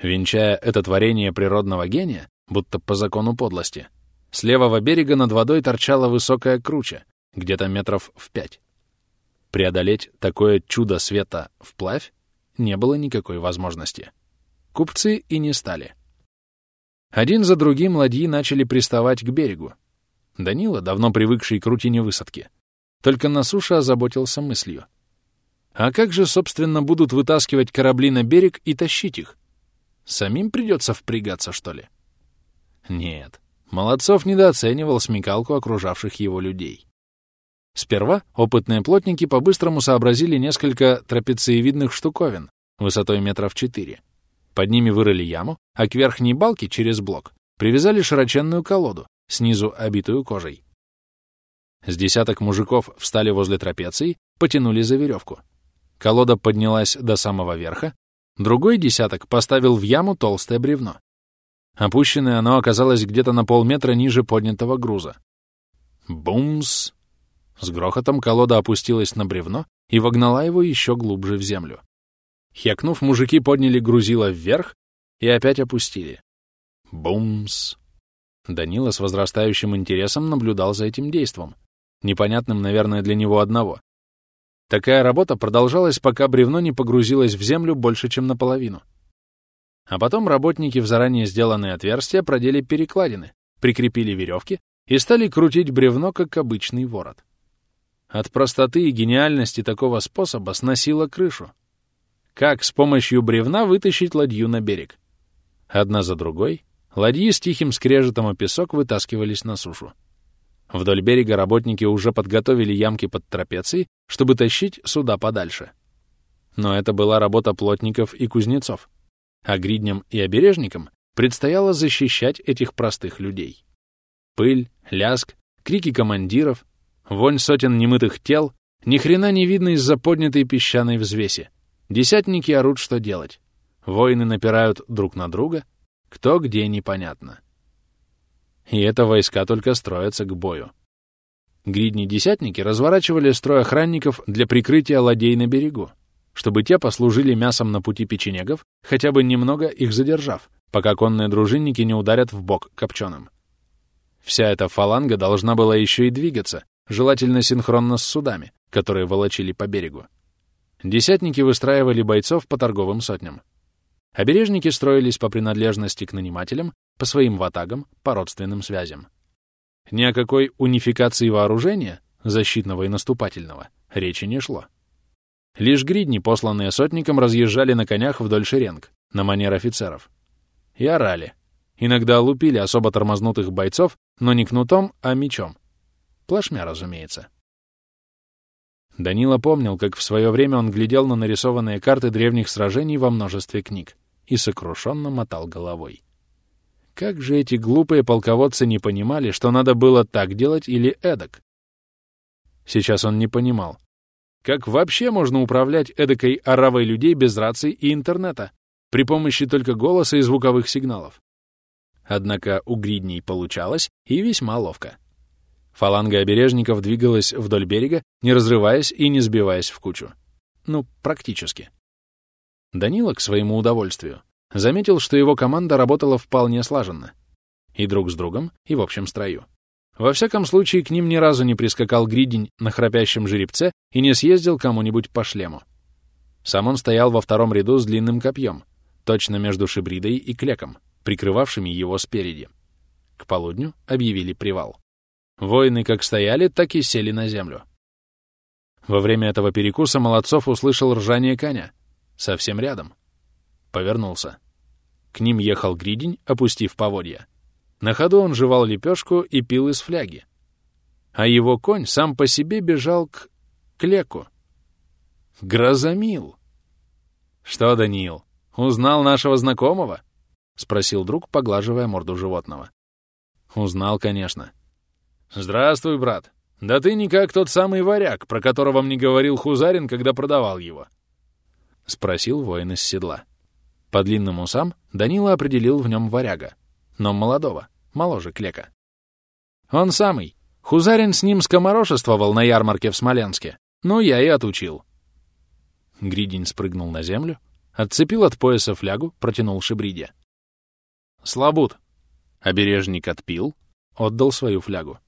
Венчая это творение природного гения, будто по закону подлости, с левого берега над водой торчала высокая круча, где-то метров в пять. Преодолеть такое чудо света вплавь не было никакой возможности. Купцы и не стали. Один за другим ладьи начали приставать к берегу. Данила, давно привыкший к рутине высадки, только на суше озаботился мыслью. А как же, собственно, будут вытаскивать корабли на берег и тащить их? Самим придется впрягаться, что ли? Нет, Молодцов недооценивал смекалку окружавших его людей. Сперва опытные плотники по-быстрому сообразили несколько трапециевидных штуковин высотой метров четыре. Под ними вырыли яму, а к верхней балке через блок привязали широченную колоду, снизу обитую кожей. С десяток мужиков встали возле трапеции, потянули за веревку. Колода поднялась до самого верха, другой десяток поставил в яму толстое бревно. Опущенное оно оказалось где-то на полметра ниже поднятого груза. Бумс! С грохотом колода опустилась на бревно и вогнала его еще глубже в землю. Хекнув, мужики подняли грузило вверх и опять опустили. Бумс! Данила с возрастающим интересом наблюдал за этим действом, непонятным, наверное, для него одного. Такая работа продолжалась, пока бревно не погрузилось в землю больше, чем наполовину. А потом работники в заранее сделанные отверстия продели перекладины, прикрепили веревки и стали крутить бревно, как обычный ворот. От простоты и гениальности такого способа сносило крышу. Как с помощью бревна вытащить ладью на берег? Одна за другой ладьи с тихим скрежетом о песок вытаскивались на сушу. Вдоль берега работники уже подготовили ямки под трапецией, чтобы тащить суда подальше. Но это была работа плотников и кузнецов а гридням и обережникам предстояло защищать этих простых людей. Пыль, ляск, крики командиров, вонь сотен немытых тел, ни хрена не видно из-за поднятой песчаной взвеси. Десятники орут, что делать. Воины напирают друг на друга, кто где непонятно. И это войска только строятся к бою. Гридни-десятники разворачивали строй охранников для прикрытия ладей на берегу, чтобы те послужили мясом на пути печенегов, хотя бы немного их задержав, пока конные дружинники не ударят в бок копченым. Вся эта фаланга должна была еще и двигаться, желательно синхронно с судами, которые волочили по берегу. Десятники выстраивали бойцов по торговым сотням. Обережники строились по принадлежности к нанимателям, по своим ватагам, по родственным связям. Ни о какой унификации вооружения, защитного и наступательного, речи не шло. Лишь гридни, посланные сотником, разъезжали на конях вдоль шеренг, на манер офицеров. И орали. Иногда лупили особо тормознутых бойцов, но не кнутом, а мечом. Плашмя, разумеется. Данила помнил, как в свое время он глядел на нарисованные карты древних сражений во множестве книг и сокрушенно мотал головой. Как же эти глупые полководцы не понимали, что надо было так делать или эдак? Сейчас он не понимал, как вообще можно управлять эдакой оравой людей без раций и интернета, при помощи только голоса и звуковых сигналов? Однако у гридней получалось и весьма ловко. Фаланга обережников двигалась вдоль берега, не разрываясь и не сбиваясь в кучу. Ну, практически. Данила, к своему удовольствию, заметил, что его команда работала вполне слаженно. И друг с другом, и в общем строю. Во всяком случае, к ним ни разу не прискакал гридень на храпящем жеребце и не съездил кому-нибудь по шлему. Сам он стоял во втором ряду с длинным копьем, точно между шибридой и клеком, прикрывавшими его спереди. К полудню объявили привал. Воины как стояли, так и сели на землю. Во время этого перекуса Молодцов услышал ржание коня. Совсем рядом. Повернулся. К ним ехал Гридень, опустив поводья. На ходу он жевал лепешку и пил из фляги. А его конь сам по себе бежал к... к леку. Грозомил! «Что, Даниил, узнал нашего знакомого?» — спросил друг, поглаживая морду животного. «Узнал, конечно». «Здравствуй, брат. Да ты не как тот самый варяг, про которого мне говорил Хузарин, когда продавал его», — спросил воин из седла. По длинным усам Данила определил в нем варяга, но молодого, моложе Клека. «Он самый. Хузарин с ним скоморошествовал на ярмарке в Смоленске. Ну, я и отучил». Гридень спрыгнул на землю, отцепил от пояса флягу, протянул Шибриде. «Слабут!» Обережник отпил, отдал свою флягу.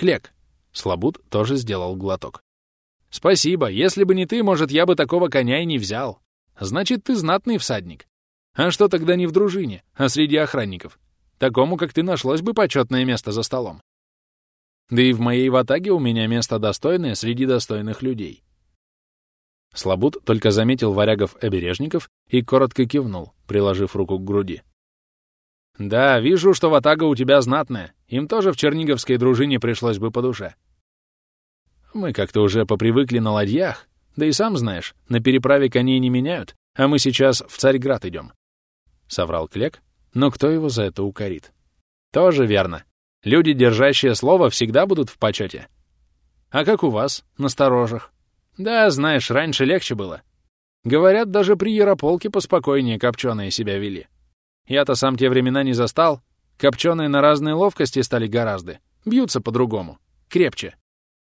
«Клек!» Слабут тоже сделал глоток. «Спасибо. Если бы не ты, может, я бы такого коня и не взял. Значит, ты знатный всадник. А что тогда не в дружине, а среди охранников? Такому, как ты, нашлось бы почетное место за столом. Да и в моей ватаге у меня место достойное среди достойных людей. Слабут только заметил варягов-обережников и коротко кивнул, приложив руку к груди. «Да, вижу, что ватага у тебя знатная. Им тоже в черниговской дружине пришлось бы по душе. Мы как-то уже попривыкли на ладьях, да и сам знаешь, на переправе коней не меняют, а мы сейчас в Царьград идем. Соврал Клек, но кто его за это укорит? Тоже верно. Люди, держащие слово, всегда будут в почете. А как у вас, на сторожах? Да, знаешь, раньше легче было. Говорят, даже при Ярополке поспокойнее копченые себя вели. Я-то сам те времена не застал. Копченые на разные ловкости стали гораздо. Бьются по-другому. Крепче.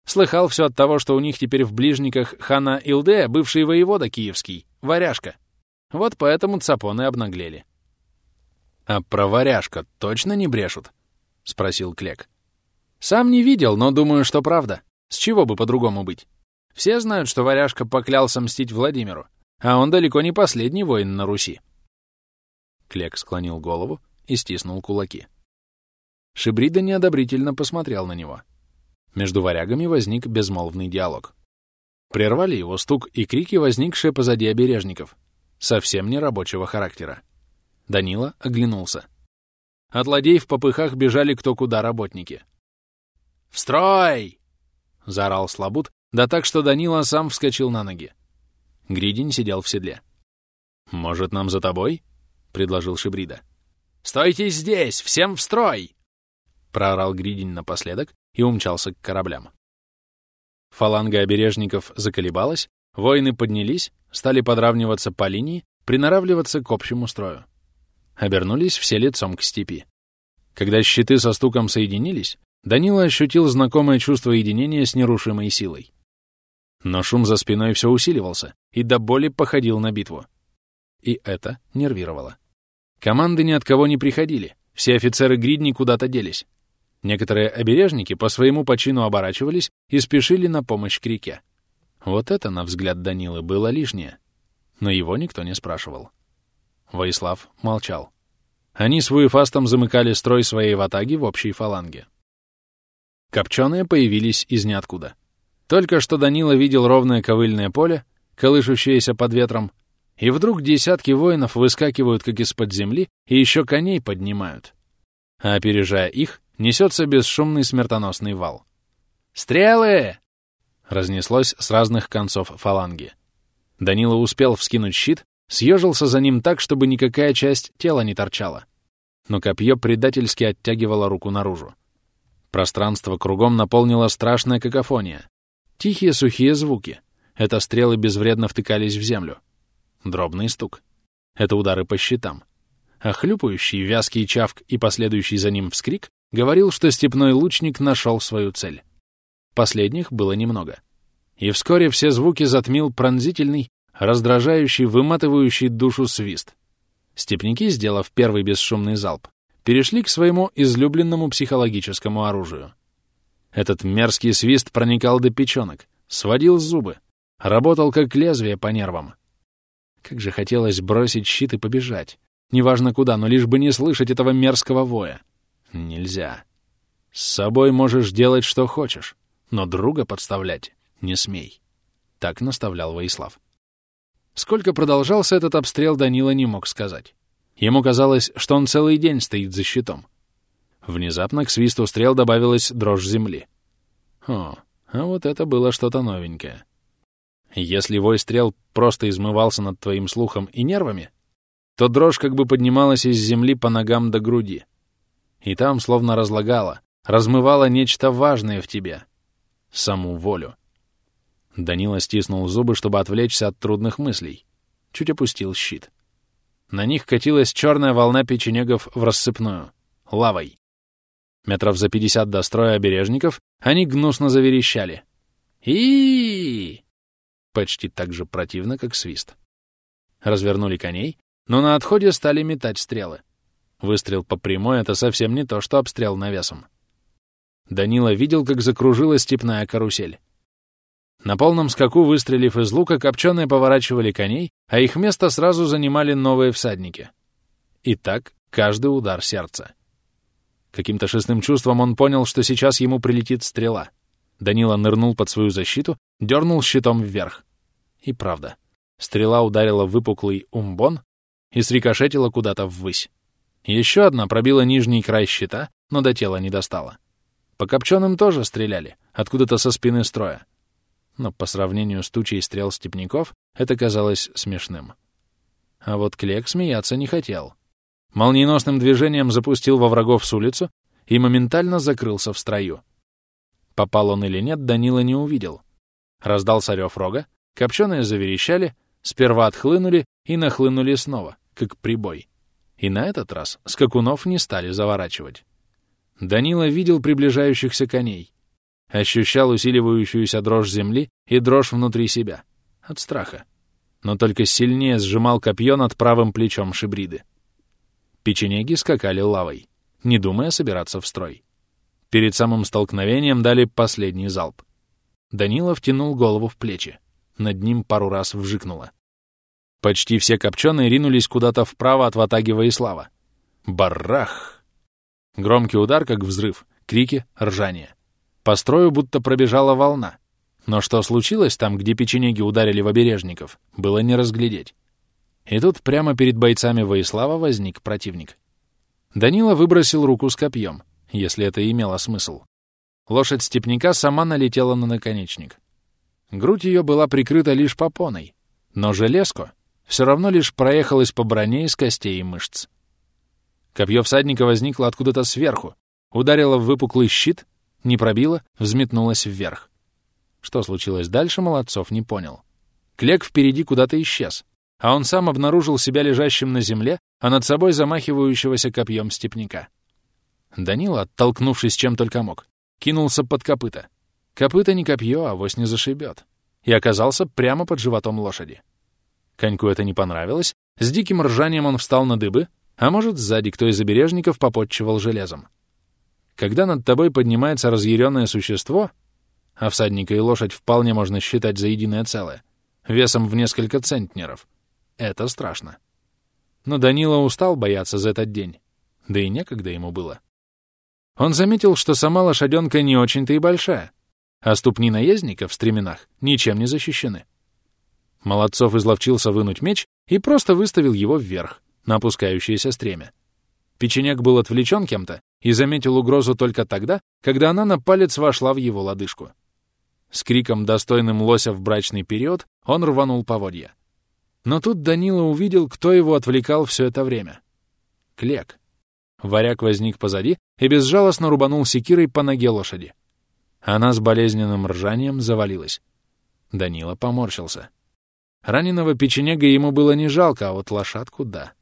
Слыхал все от того, что у них теперь в ближниках хана Илде, бывший воевода киевский, варяжка. Вот поэтому цапоны обнаглели. — А про варяжка точно не брешут? — спросил Клек. — Сам не видел, но думаю, что правда. С чего бы по-другому быть? Все знают, что Варяжка поклялся мстить Владимиру, а он далеко не последний воин на Руси. Клек склонил голову и стиснул кулаки. Шибрида неодобрительно посмотрел на него. Между варягами возник безмолвный диалог. Прервали его стук и крики, возникшие позади обережников, совсем не рабочего характера. Данила оглянулся. От ладей в попыхах бежали кто куда работники. «В строй!» — заорал Слабут, да так, что Данила сам вскочил на ноги. Гридень сидел в седле. «Может, нам за тобой?» — предложил Шибрида. «Стойте здесь! Всем в строй!» — проорал Гридень напоследок и умчался к кораблям. Фаланга обережников заколебалась, воины поднялись, стали подравниваться по линии, приноравливаться к общему строю. Обернулись все лицом к степи. Когда щиты со стуком соединились, Данила ощутил знакомое чувство единения с нерушимой силой. Но шум за спиной все усиливался и до боли походил на битву. И это нервировало. Команды ни от кого не приходили, все офицеры гридни куда-то делись. Некоторые обережники по своему почину оборачивались и спешили на помощь к реке. Вот это, на взгляд Данилы, было лишнее. Но его никто не спрашивал. Воислав молчал. Они с Вуефастом замыкали строй своей ватаги в общей фаланге. Копченые появились из ниоткуда. Только что Данила видел ровное ковыльное поле, колышущееся под ветром, и вдруг десятки воинов выскакивают как из-под земли и еще коней поднимают. А опережая их, несется бесшумный смертоносный вал. «Стрелы!» — разнеслось с разных концов фаланги. Данила успел вскинуть щит, съежился за ним так, чтобы никакая часть тела не торчала. Но копье предательски оттягивало руку наружу. Пространство кругом наполнила страшная какофония. Тихие сухие звуки. Это стрелы безвредно втыкались в землю. Дробный стук. Это удары по щитам. А хлюпающий, вязкий чавк и последующий за ним вскрик говорил, что степной лучник нашел свою цель. Последних было немного. И вскоре все звуки затмил пронзительный, раздражающий, выматывающий душу свист. Степники, сделав первый бесшумный залп, перешли к своему излюбленному психологическому оружию — этот мерзкий свист проникал до печенок, сводил зубы, работал как лезвие по нервам. Как же хотелось бросить щит и побежать. Неважно куда, но лишь бы не слышать этого мерзкого воя. Нельзя. С собой можешь делать, что хочешь, но друга подставлять не смей. Так наставлял Воислав. Сколько продолжался этот обстрел, Данила не мог сказать. Ему казалось, что он целый день стоит за щитом. Внезапно к свисту стрел добавилась дрожь земли. О, а вот это было что-то новенькое. Если вой стрел просто измывался над твоим слухом и нервами, то дрожь как бы поднималась из земли по ногам до груди. И там словно разлагала, размывала нечто важное в тебе. Саму волю. Данила стиснул зубы, чтобы отвлечься от трудных мыслей. Чуть опустил щит. На них катилась черная волна печенегов в рассыпную. Лавой. Метров за пятьдесят до строя обережников они гнусно заверещали. и Почти так же противно, как свист. Развернули коней, но на отходе стали метать стрелы. Выстрел по прямой — это совсем не то, что обстрел навесом. Данила видел, как закружила степная карусель. На полном скаку, выстрелив из лука, копченые поворачивали коней, а их место сразу занимали новые всадники. И так каждый удар сердца. Каким-то шестым чувством он понял, что сейчас ему прилетит стрела. Данила нырнул под свою защиту, дернул щитом вверх. И правда, стрела ударила выпуклый умбон и срикошетила куда-то ввысь. Еще одна пробила нижний край щита, но до тела не достала. По копченым тоже стреляли, откуда-то со спины строя но по сравнению с тучей стрел степняков это казалось смешным. А вот Клек смеяться не хотел. Молниеносным движением запустил во врагов с улицу и моментально закрылся в строю. Попал он или нет, Данила не увидел. Раздался рев рога, копченые заверещали, сперва отхлынули и нахлынули снова, как прибой. И на этот раз скакунов не стали заворачивать. Данила видел приближающихся коней, Ощущал усиливающуюся дрожь земли и дрожь внутри себя. От страха. Но только сильнее сжимал копье над правым плечом шибриды. Печенеги скакали лавой, не думая собираться в строй. Перед самым столкновением дали последний залп. Данила втянул голову в плечи. Над ним пару раз вжикнуло. Почти все копченые ринулись куда-то вправо от ватаги Воислава. Барах! Громкий удар, как взрыв, крики, ржание. По строю будто пробежала волна. Но что случилось там, где печенеги ударили в обережников, было не разглядеть. И тут прямо перед бойцами Воислава возник противник. Данила выбросил руку с копьем, если это имело смысл. Лошадь степняка сама налетела на наконечник. Грудь ее была прикрыта лишь попоной, но железко все равно лишь проехалась по броне из костей и мышц. Копье всадника возникло откуда-то сверху, ударило в выпуклый щит не пробила, взметнулась вверх. Что случилось дальше, Молодцов не понял. Клек впереди куда-то исчез, а он сам обнаружил себя лежащим на земле, а над собой замахивающегося копьем степняка. Данила, оттолкнувшись чем только мог, кинулся под копыта. Копыта не копье, а вось не зашибет. И оказался прямо под животом лошади. Коньку это не понравилось, с диким ржанием он встал на дыбы, а может, сзади кто из обережников попотчевал железом. Когда над тобой поднимается разъяренное существо, а всадника и лошадь вполне можно считать за единое целое, весом в несколько центнеров, это страшно. Но Данила устал бояться за этот день, да и некогда ему было. Он заметил, что сама лошаденка не очень-то и большая, а ступни наездника в стременах ничем не защищены. Молодцов изловчился вынуть меч и просто выставил его вверх, на опускающееся стремя. Печенек был отвлечен кем-то и заметил угрозу только тогда, когда она на палец вошла в его лодыжку. С криком, достойным лося в брачный период, он рванул поводья. Но тут Данила увидел, кто его отвлекал все это время. Клек. Варяг возник позади и безжалостно рубанул секирой по ноге лошади. Она с болезненным ржанием завалилась. Данила поморщился. Раненого печенега ему было не жалко, а вот лошадку — да.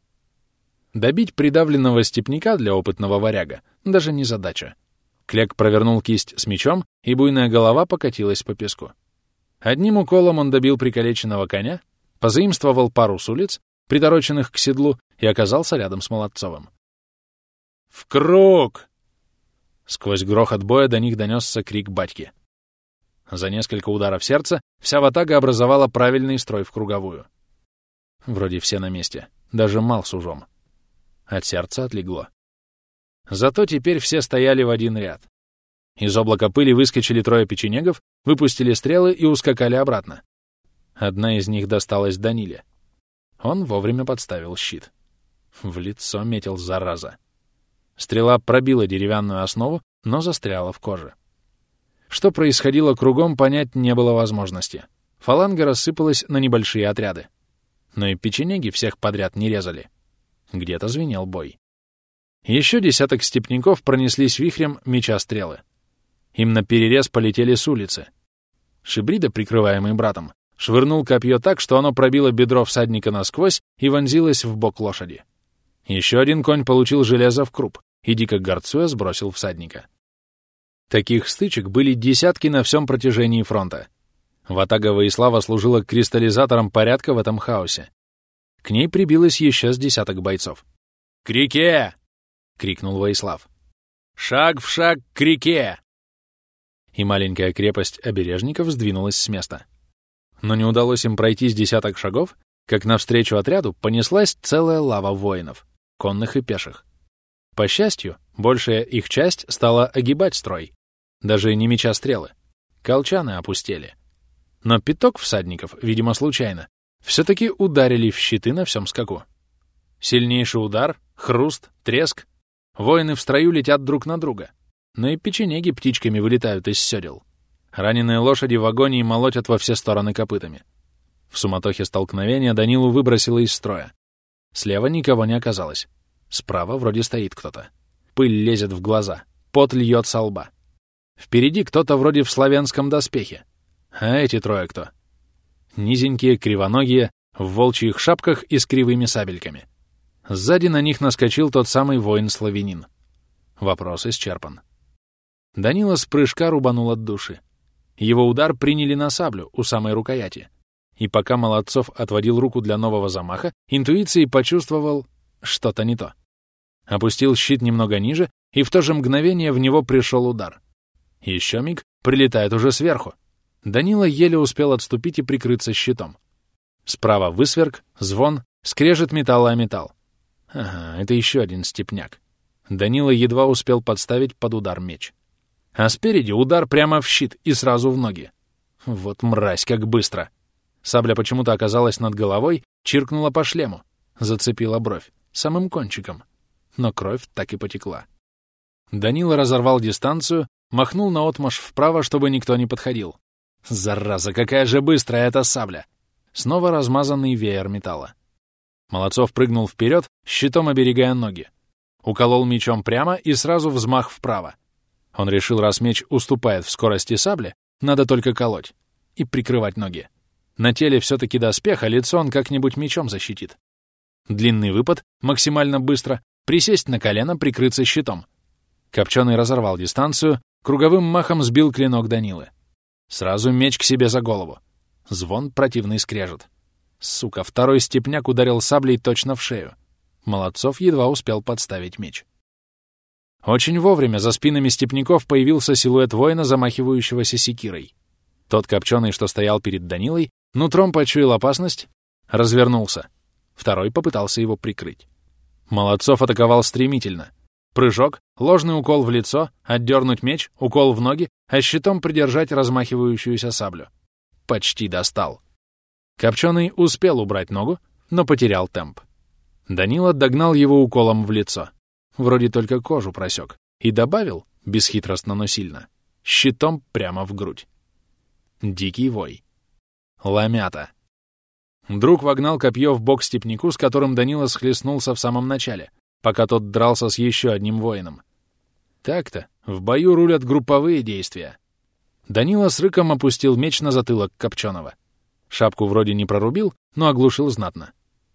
Добить придавленного степняка для опытного варяга даже не задача. Клек провернул кисть с мечом, и буйная голова покатилась по песку. Одним уколом он добил прикалеченного коня, позаимствовал пару с улиц, притороченных к седлу, и оказался рядом с Молодцовым. «В круг!» Сквозь грохот боя до них донесся крик батьки. За несколько ударов сердца вся ватага образовала правильный строй в круговую. Вроде все на месте, даже мал с ужом. От сердца отлегло. Зато теперь все стояли в один ряд. Из облака пыли выскочили трое печенегов, выпустили стрелы и ускакали обратно. Одна из них досталась Даниле. Он вовремя подставил щит. В лицо метил зараза. Стрела пробила деревянную основу, но застряла в коже. Что происходило кругом, понять не было возможности. Фаланга рассыпалась на небольшие отряды. Но и печенеги всех подряд не резали. Где-то звенел бой. Еще десяток степняков пронеслись вихрем меча стрелы. Им на перерез полетели с улицы. Шибрида, прикрываемый братом, швырнул копье так, что оно пробило бедро всадника насквозь и вонзилось в бок лошади. Еще один конь получил железо в круп и, дико горцуя, сбросил всадника. Таких стычек были десятки на всем протяжении фронта. Ватага Воислава служила кристаллизатором порядка в этом хаосе. К ней прибилось еще с десяток бойцов. «К реке!» — крикнул Воислав. «Шаг в шаг к реке!» И маленькая крепость обережников сдвинулась с места. Но не удалось им пройти с десяток шагов, как навстречу отряду понеслась целая лава воинов, конных и пеших. По счастью, большая их часть стала огибать строй. Даже не меча стрелы. Колчаны опустели. Но пяток всадников, видимо, случайно, все-таки ударили в щиты на всем скаку. Сильнейший удар, хруст, треск. Воины в строю летят друг на друга. Но и печенеги птичками вылетают из седел. Раненые лошади в агонии молотят во все стороны копытами. В суматохе столкновения Данилу выбросило из строя. Слева никого не оказалось. Справа вроде стоит кто-то. Пыль лезет в глаза. Пот льет со лба. Впереди кто-то вроде в славянском доспехе. А эти трое кто? Низенькие, кривоногие, в волчьих шапках и с кривыми сабельками. Сзади на них наскочил тот самый воин-славянин. Вопрос исчерпан. Данила с прыжка рубанул от души. Его удар приняли на саблю у самой рукояти. И пока Молодцов отводил руку для нового замаха, интуицией почувствовал что-то не то. Опустил щит немного ниже, и в то же мгновение в него пришел удар. Еще миг прилетает уже сверху. Данила еле успел отступить и прикрыться щитом. Справа высверк, звон, скрежет металла о металл. Ага, это еще один степняк. Данила едва успел подставить под удар меч. А спереди удар прямо в щит и сразу в ноги. Вот мразь, как быстро! Сабля почему-то оказалась над головой, чиркнула по шлему, зацепила бровь, самым кончиком. Но кровь так и потекла. Данила разорвал дистанцию, махнул наотмашь вправо, чтобы никто не подходил. Зараза, какая же быстрая эта сабля! Снова размазанный веер металла. Молодцов прыгнул вперед, щитом оберегая ноги. Уколол мечом прямо и сразу взмах вправо. Он решил, раз меч уступает в скорости сабли, надо только колоть и прикрывать ноги. На теле все-таки доспех, а лицо он как-нибудь мечом защитит. Длинный выпад, максимально быстро, присесть на колено, прикрыться щитом. Копченый разорвал дистанцию, круговым махом сбил клинок Данилы. Сразу меч к себе за голову. Звон противный скрежет. Сука, второй степняк ударил саблей точно в шею. Молодцов едва успел подставить меч. Очень вовремя за спинами степняков появился силуэт воина, замахивающегося секирой. Тот копченый, что стоял перед Данилой, нутром почуял опасность, развернулся. Второй попытался его прикрыть. Молодцов атаковал стремительно. Прыжок, ложный укол в лицо, отдернуть меч, укол в ноги, а щитом придержать размахивающуюся саблю. Почти достал. Копченый успел убрать ногу, но потерял темп. Данила догнал его уколом в лицо. Вроде только кожу просек. И добавил, бесхитростно, но сильно, щитом прямо в грудь. Дикий вой. Ламята. Друг вогнал копье в бок степнику, с которым Данила схлестнулся в самом начале, пока тот дрался с еще одним воином. Так-то, в бою рулят групповые действия. Данила с рыком опустил меч на затылок Копченого. Шапку вроде не прорубил, но оглушил знатно.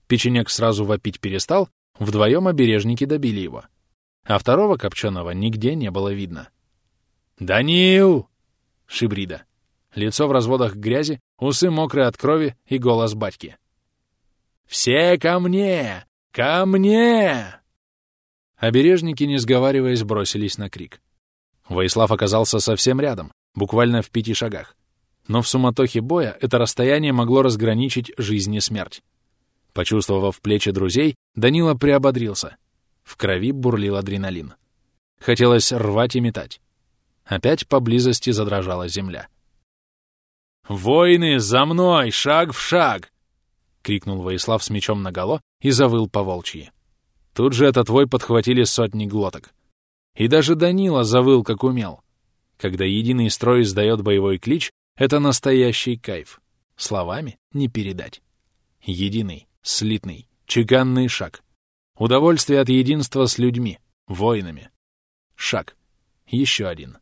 Печенек сразу вопить перестал, Вдвоем обережники добили его. А второго копченого нигде не было видно. «Данил!» — шибрида. Лицо в разводах грязи, усы мокрые от крови и голос батьки. «Все ко мне! Ко мне!» Обережники, не сговариваясь, бросились на крик. Воислав оказался совсем рядом, буквально в пяти шагах. Но в суматохе боя это расстояние могло разграничить жизнь и смерть. Почувствовав плечи друзей, Данила приободрился. В крови бурлил адреналин. Хотелось рвать и метать. Опять поблизости задрожала земля. «Воины, за мной! Шаг в шаг!» — крикнул Воислав с мечом наголо и завыл по волчьи. Тут же этот вой подхватили сотни глоток. И даже Данила завыл, как умел. Когда единый строй издает боевой клич, это настоящий кайф. Словами не передать. Единый, слитный, чеканный шаг. Удовольствие от единства с людьми, воинами. Шаг. Еще один.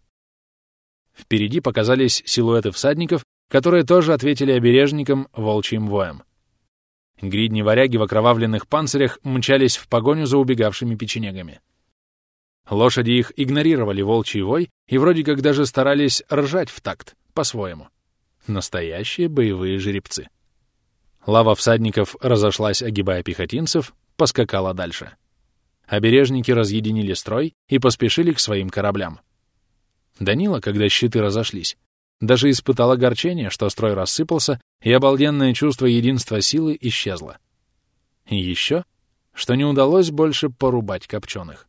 Впереди показались силуэты всадников, которые тоже ответили обережникам волчьим воем. Гридни-варяги в окровавленных панцирях мчались в погоню за убегавшими печенегами. Лошади их игнорировали волчий вой и вроде как даже старались ржать в такт, по-своему. Настоящие боевые жеребцы. Лава всадников разошлась, огибая пехотинцев, поскакала дальше. Обережники разъединили строй и поспешили к своим кораблям. Данила, когда щиты разошлись, даже испытал огорчение, что строй рассыпался, и обалденное чувство единства силы исчезло. И еще, что не удалось больше порубать копченых.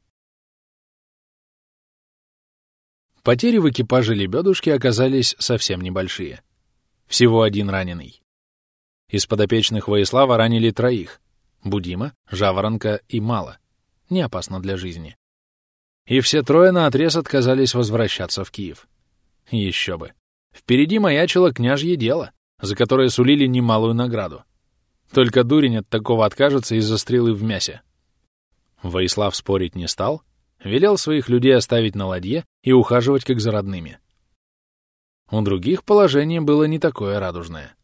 Потери в экипаже лебедушки оказались совсем небольшие. Всего один раненый. Из подопечных Воислава ранили троих — Будима, Жаворонка и Мало. Не опасно для жизни. И все трое наотрез отказались возвращаться в Киев. Еще бы. Впереди маячило княжье дело, за которое сулили немалую награду. Только дурень от такого откажется из-за стрелы в мясе. Воислав спорить не стал, велел своих людей оставить на ладье и ухаживать как за родными. У других положение было не такое радужное.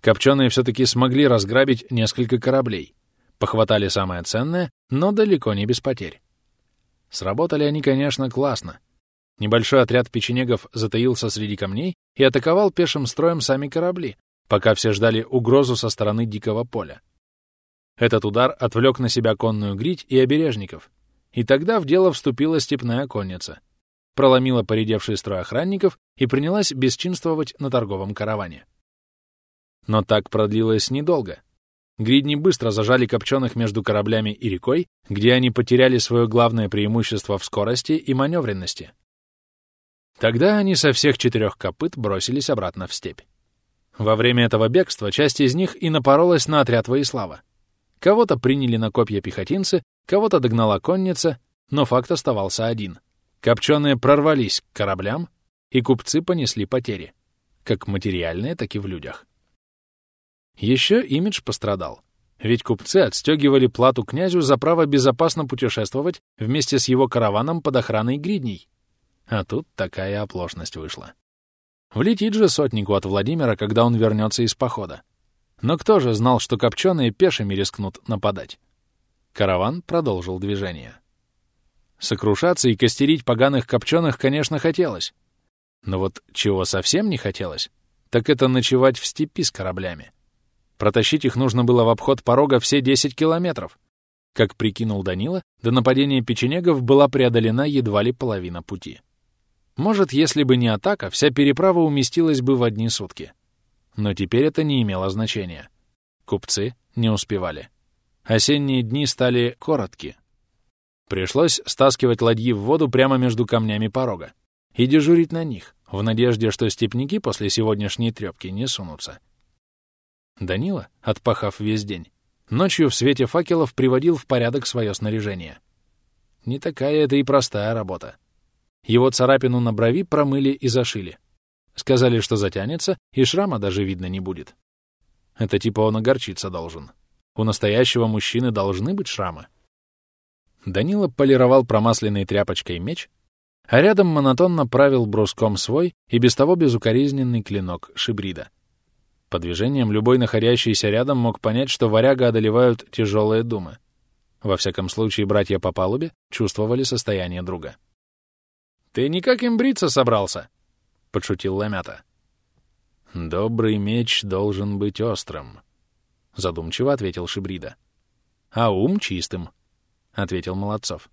Копченые все-таки смогли разграбить несколько кораблей, похватали самое ценное, но далеко не без потерь. Сработали они, конечно, классно. Небольшой отряд печенегов затаился среди камней и атаковал пешим строем сами корабли, пока все ждали угрозу со стороны дикого поля. Этот удар отвлек на себя конную грить и обережников, и тогда в дело вступила степная конница, проломила поредевший строй охранников и принялась бесчинствовать на торговом караване. Но так продлилось недолго — Гридни быстро зажали копченых между кораблями и рекой, где они потеряли свое главное преимущество в скорости и маневренности. Тогда они со всех четырех копыт бросились обратно в степь. Во время этого бегства часть из них и напоролась на отряд Воислава. Кого-то приняли на копья пехотинцы, кого-то догнала конница, но факт оставался один. Копченые прорвались к кораблям, и купцы понесли потери, как материальные, так и в людях. Еще имидж пострадал. Ведь купцы отстегивали плату князю за право безопасно путешествовать вместе с его караваном под охраной гридней. А тут такая оплошность вышла. Влетит же сотнику от Владимира, когда он вернется из похода. Но кто же знал, что копченые пешими рискнут нападать? Караван продолжил движение. Сокрушаться и костерить поганых копченых, конечно, хотелось. Но вот чего совсем не хотелось, так это ночевать в степи с кораблями. Протащить их нужно было в обход порога все 10 километров. Как прикинул Данила, до нападения печенегов была преодолена едва ли половина пути. Может, если бы не атака, вся переправа уместилась бы в одни сутки. Но теперь это не имело значения. Купцы не успевали. Осенние дни стали коротки. Пришлось стаскивать ладьи в воду прямо между камнями порога и дежурить на них, в надежде, что степняки после сегодняшней трёпки не сунутся. Данила, отпахав весь день, ночью в свете факелов приводил в порядок свое снаряжение. Не такая это и простая работа. Его царапину на брови промыли и зашили. Сказали, что затянется, и шрама даже видно не будет. Это типа он огорчиться должен. У настоящего мужчины должны быть шрамы. Данила полировал промасленной тряпочкой меч, а рядом монотонно правил бруском свой и без того безукоризненный клинок шибрида. По движениям любой находящийся рядом мог понять, что варяга одолевают тяжелые думы. Во всяком случае, братья по палубе чувствовали состояние друга. «Ты никак им бриться собрался?» — подшутил Ламята. «Добрый меч должен быть острым», — задумчиво ответил Шибрида. «А ум чистым», — ответил Молодцов.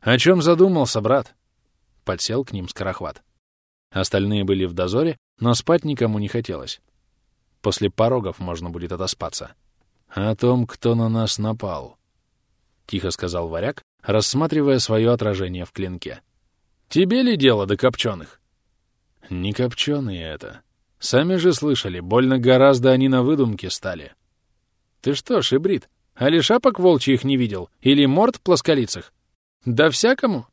«О чем задумался, брат?» — подсел к ним Скорохват. Остальные были в дозоре, но спать никому не хотелось. После порогов можно будет отоспаться. О том, кто на нас напал. Тихо сказал варяг, рассматривая свое отражение в клинке. Тебе ли дело до копченых? Не копченые это. Сами же слышали, больно гораздо они на выдумке стали. Ты что, шибрид, али шапок волчьих не видел? Или морд плосколицах? Да всякому?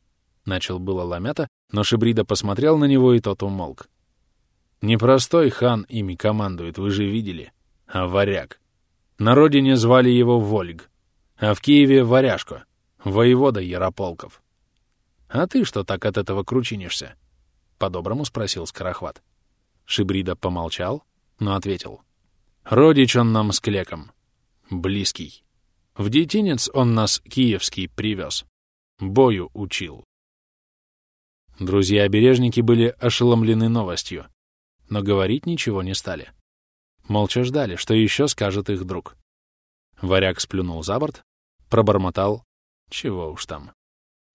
Начал было ломята, но шибрида посмотрел на него, и тот умолк. Непростой хан ими командует, вы же видели, а варяг. На родине звали его Вольг, а в Киеве — Варяжко, воевода Ярополков. «А ты что так от этого кручинишься?» — по-доброму спросил Скорохват. Шибрида помолчал, но ответил. «Родич он нам с клеком. Близкий. В детинец он нас киевский привез. Бою учил». Друзья-обережники были ошеломлены новостью, но говорить ничего не стали. Молча ждали, что еще скажет их друг. Варяг сплюнул за борт, пробормотал «Чего уж там»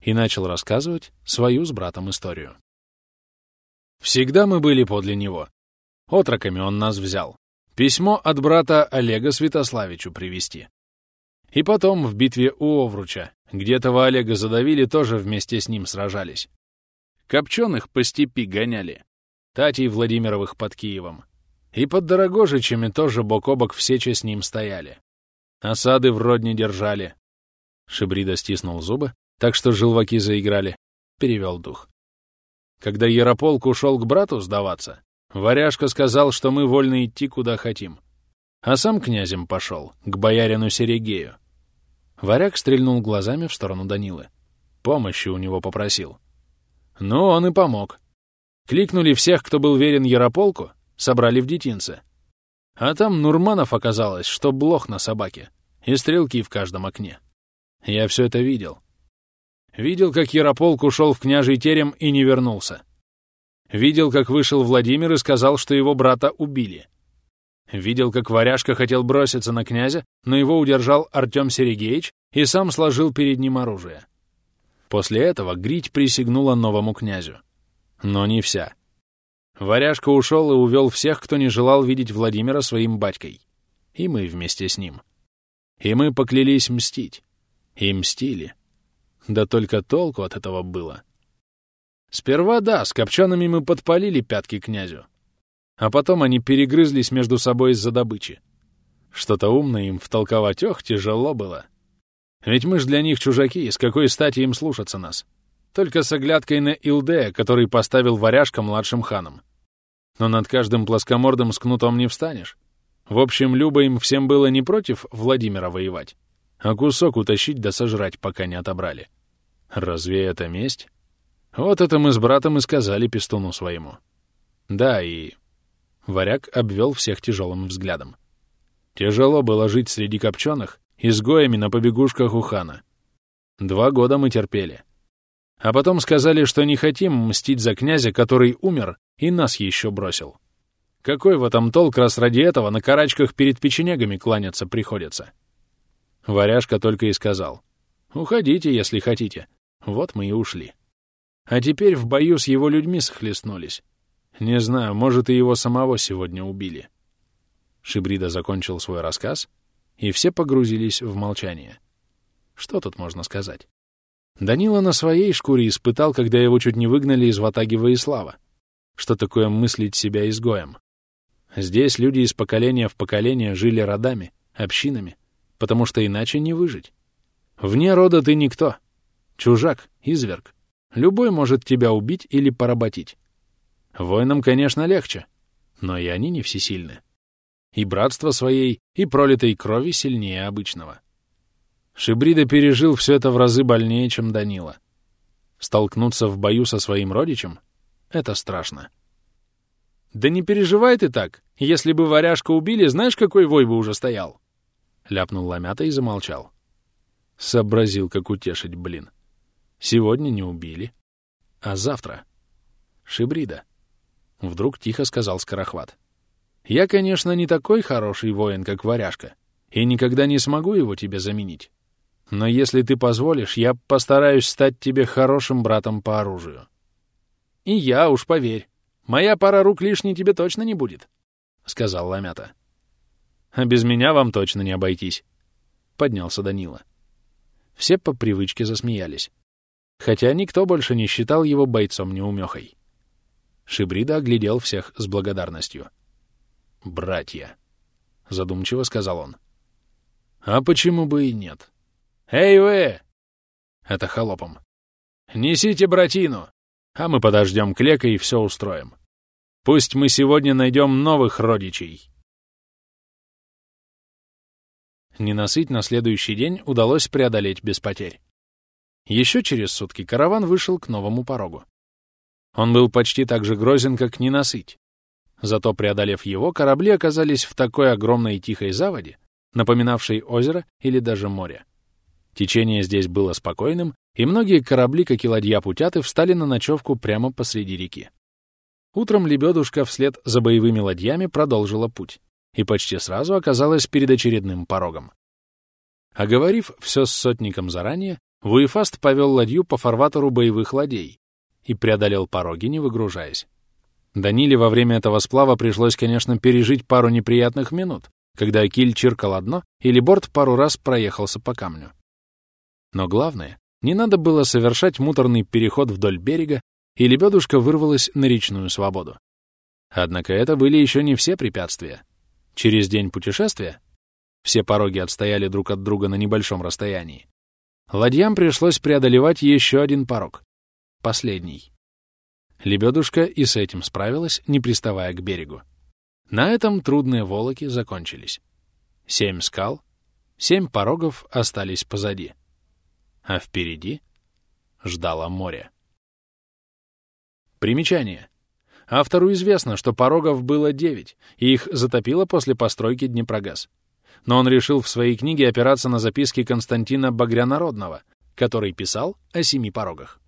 и начал рассказывать свою с братом историю. Всегда мы были подле него. Отроками он нас взял. Письмо от брата Олега Святославичу привести. И потом в битве у Овруча, где того Олега задавили, тоже вместе с ним сражались. Копченых по степи гоняли. Татей Владимировых под Киевом. И под Дорогожичами тоже бок о бок в сече с ним стояли. Осады в родне держали. Шибрида стиснул зубы, так что желваки заиграли, перевел дух. Когда Ярополк ушел к брату сдаваться, Варяжка сказал, что мы вольны идти куда хотим. А сам князем пошел, к боярину Серегею. Варяг стрельнул глазами в сторону Данилы. Помощи у него попросил. Ну, он и помог. Кликнули всех, кто был верен Ярополку, собрали в детинце. А там Нурманов оказалось, что блох на собаке, и стрелки в каждом окне. Я все это видел. Видел, как Ярополк ушел в княжий терем и не вернулся. Видел, как вышел Владимир и сказал, что его брата убили. Видел, как варяжка хотел броситься на князя, но его удержал Артем Серегеевич и сам сложил перед ним оружие. После этого Грить присягнула новому князю. Но не вся. Варяжка ушел и увел всех, кто не желал видеть Владимира своим батькой. И мы вместе с ним. И мы поклялись мстить. И мстили. Да только толку от этого было. Сперва да, с копчеными мы подпалили пятки князю. А потом они перегрызлись между собой из-за добычи. Что-то умное им втолковать, ох, тяжело было. Ведь мы ж для них чужаки, с какой стати им слушаться нас? Только с оглядкой на Илдея, который поставил варяжка младшим ханом. Но над каждым плоскомордым с кнутом не встанешь. В общем, Люба им всем было не против Владимира воевать, а кусок утащить да сожрать, пока не отобрали. Разве это месть? Вот это мы с братом и сказали пестуну своему. Да, и... Варяг обвел всех тяжелым взглядом. Тяжело было жить среди копченых, изгоями на побегушках у хана. Два года мы терпели. А потом сказали, что не хотим мстить за князя, который умер и нас еще бросил. Какой в этом толк, раз ради этого на карачках перед печенегами кланяться приходится? Варяжка только и сказал. «Уходите, если хотите. Вот мы и ушли. А теперь в бою с его людьми схлестнулись. Не знаю, может, и его самого сегодня убили». Шибрида закончил свой рассказ, и все погрузились в молчание. Что тут можно сказать? Данила на своей шкуре испытал, когда его чуть не выгнали из Ватаги Воислава. Что такое мыслить себя изгоем? Здесь люди из поколения в поколение жили родами, общинами, потому что иначе не выжить. Вне рода ты никто. Чужак, изверг. Любой может тебя убить или поработить. Воинам, конечно, легче, но и они не всесильны. И братство своей, и пролитой крови сильнее обычного. Шибрида пережил все это в разы больнее, чем Данила. Столкнуться в бою со своим родичем — это страшно. «Да не переживай ты так. Если бы варяжка убили, знаешь, какой вой бы уже стоял?» Ляпнул ломята и замолчал. Сообразил, как утешить, блин. Сегодня не убили. А завтра? Шибрида. Вдруг тихо сказал Скорохват. Я, конечно, не такой хороший воин, как варяжка, и никогда не смогу его тебе заменить. Но если ты позволишь, я постараюсь стать тебе хорошим братом по оружию. И я, уж поверь, моя пара рук лишней тебе точно не будет, — сказал Ломята. А без меня вам точно не обойтись, — поднялся Данила. Все по привычке засмеялись. хотя никто больше не считал его бойцом-неумехой. Шибрида оглядел всех с благодарностью. «Братья», — задумчиво сказал он. «А почему бы и нет?» «Эй вы!» — это холопом. «Несите братину, а мы подождем Клека и все устроим. Пусть мы сегодня найдем новых родичей». Ненасыть на следующий день удалось преодолеть без потерь. Еще через сутки караван вышел к новому порогу. Он был почти так же грозен, как ненасыть. Зато, преодолев его, корабли оказались в такой огромной и тихой заводе, напоминавшей озеро или даже море. Течение здесь было спокойным, и многие корабли, как и ладья Путяты, встали на ночевку прямо посреди реки. Утром лебедушка вслед за боевыми ладьями продолжила путь и почти сразу оказалась перед очередным порогом. Оговорив все с сотником заранее, Вуефаст повел ладью по фарватеру боевых ладей и преодолел пороги, не выгружаясь. Даниле во время этого сплава пришлось, конечно, пережить пару неприятных минут, когда киль чиркал одно или борт пару раз проехался по камню. Но главное, не надо было совершать муторный переход вдоль берега, и лебедушка вырвалась на речную свободу. Однако это были еще не все препятствия. Через день путешествия все пороги отстояли друг от друга на небольшом расстоянии. Ладьям пришлось преодолевать еще один порог. Последний. Лебедушка и с этим справилась, не приставая к берегу. На этом трудные волоки закончились. Семь скал, семь порогов остались позади. А впереди ждало море. Примечание. Автору известно, что порогов было девять, и их затопило после постройки Днепрогаз. Но он решил в своей книге опираться на записки Константина Багрянародного, который писал о семи порогах.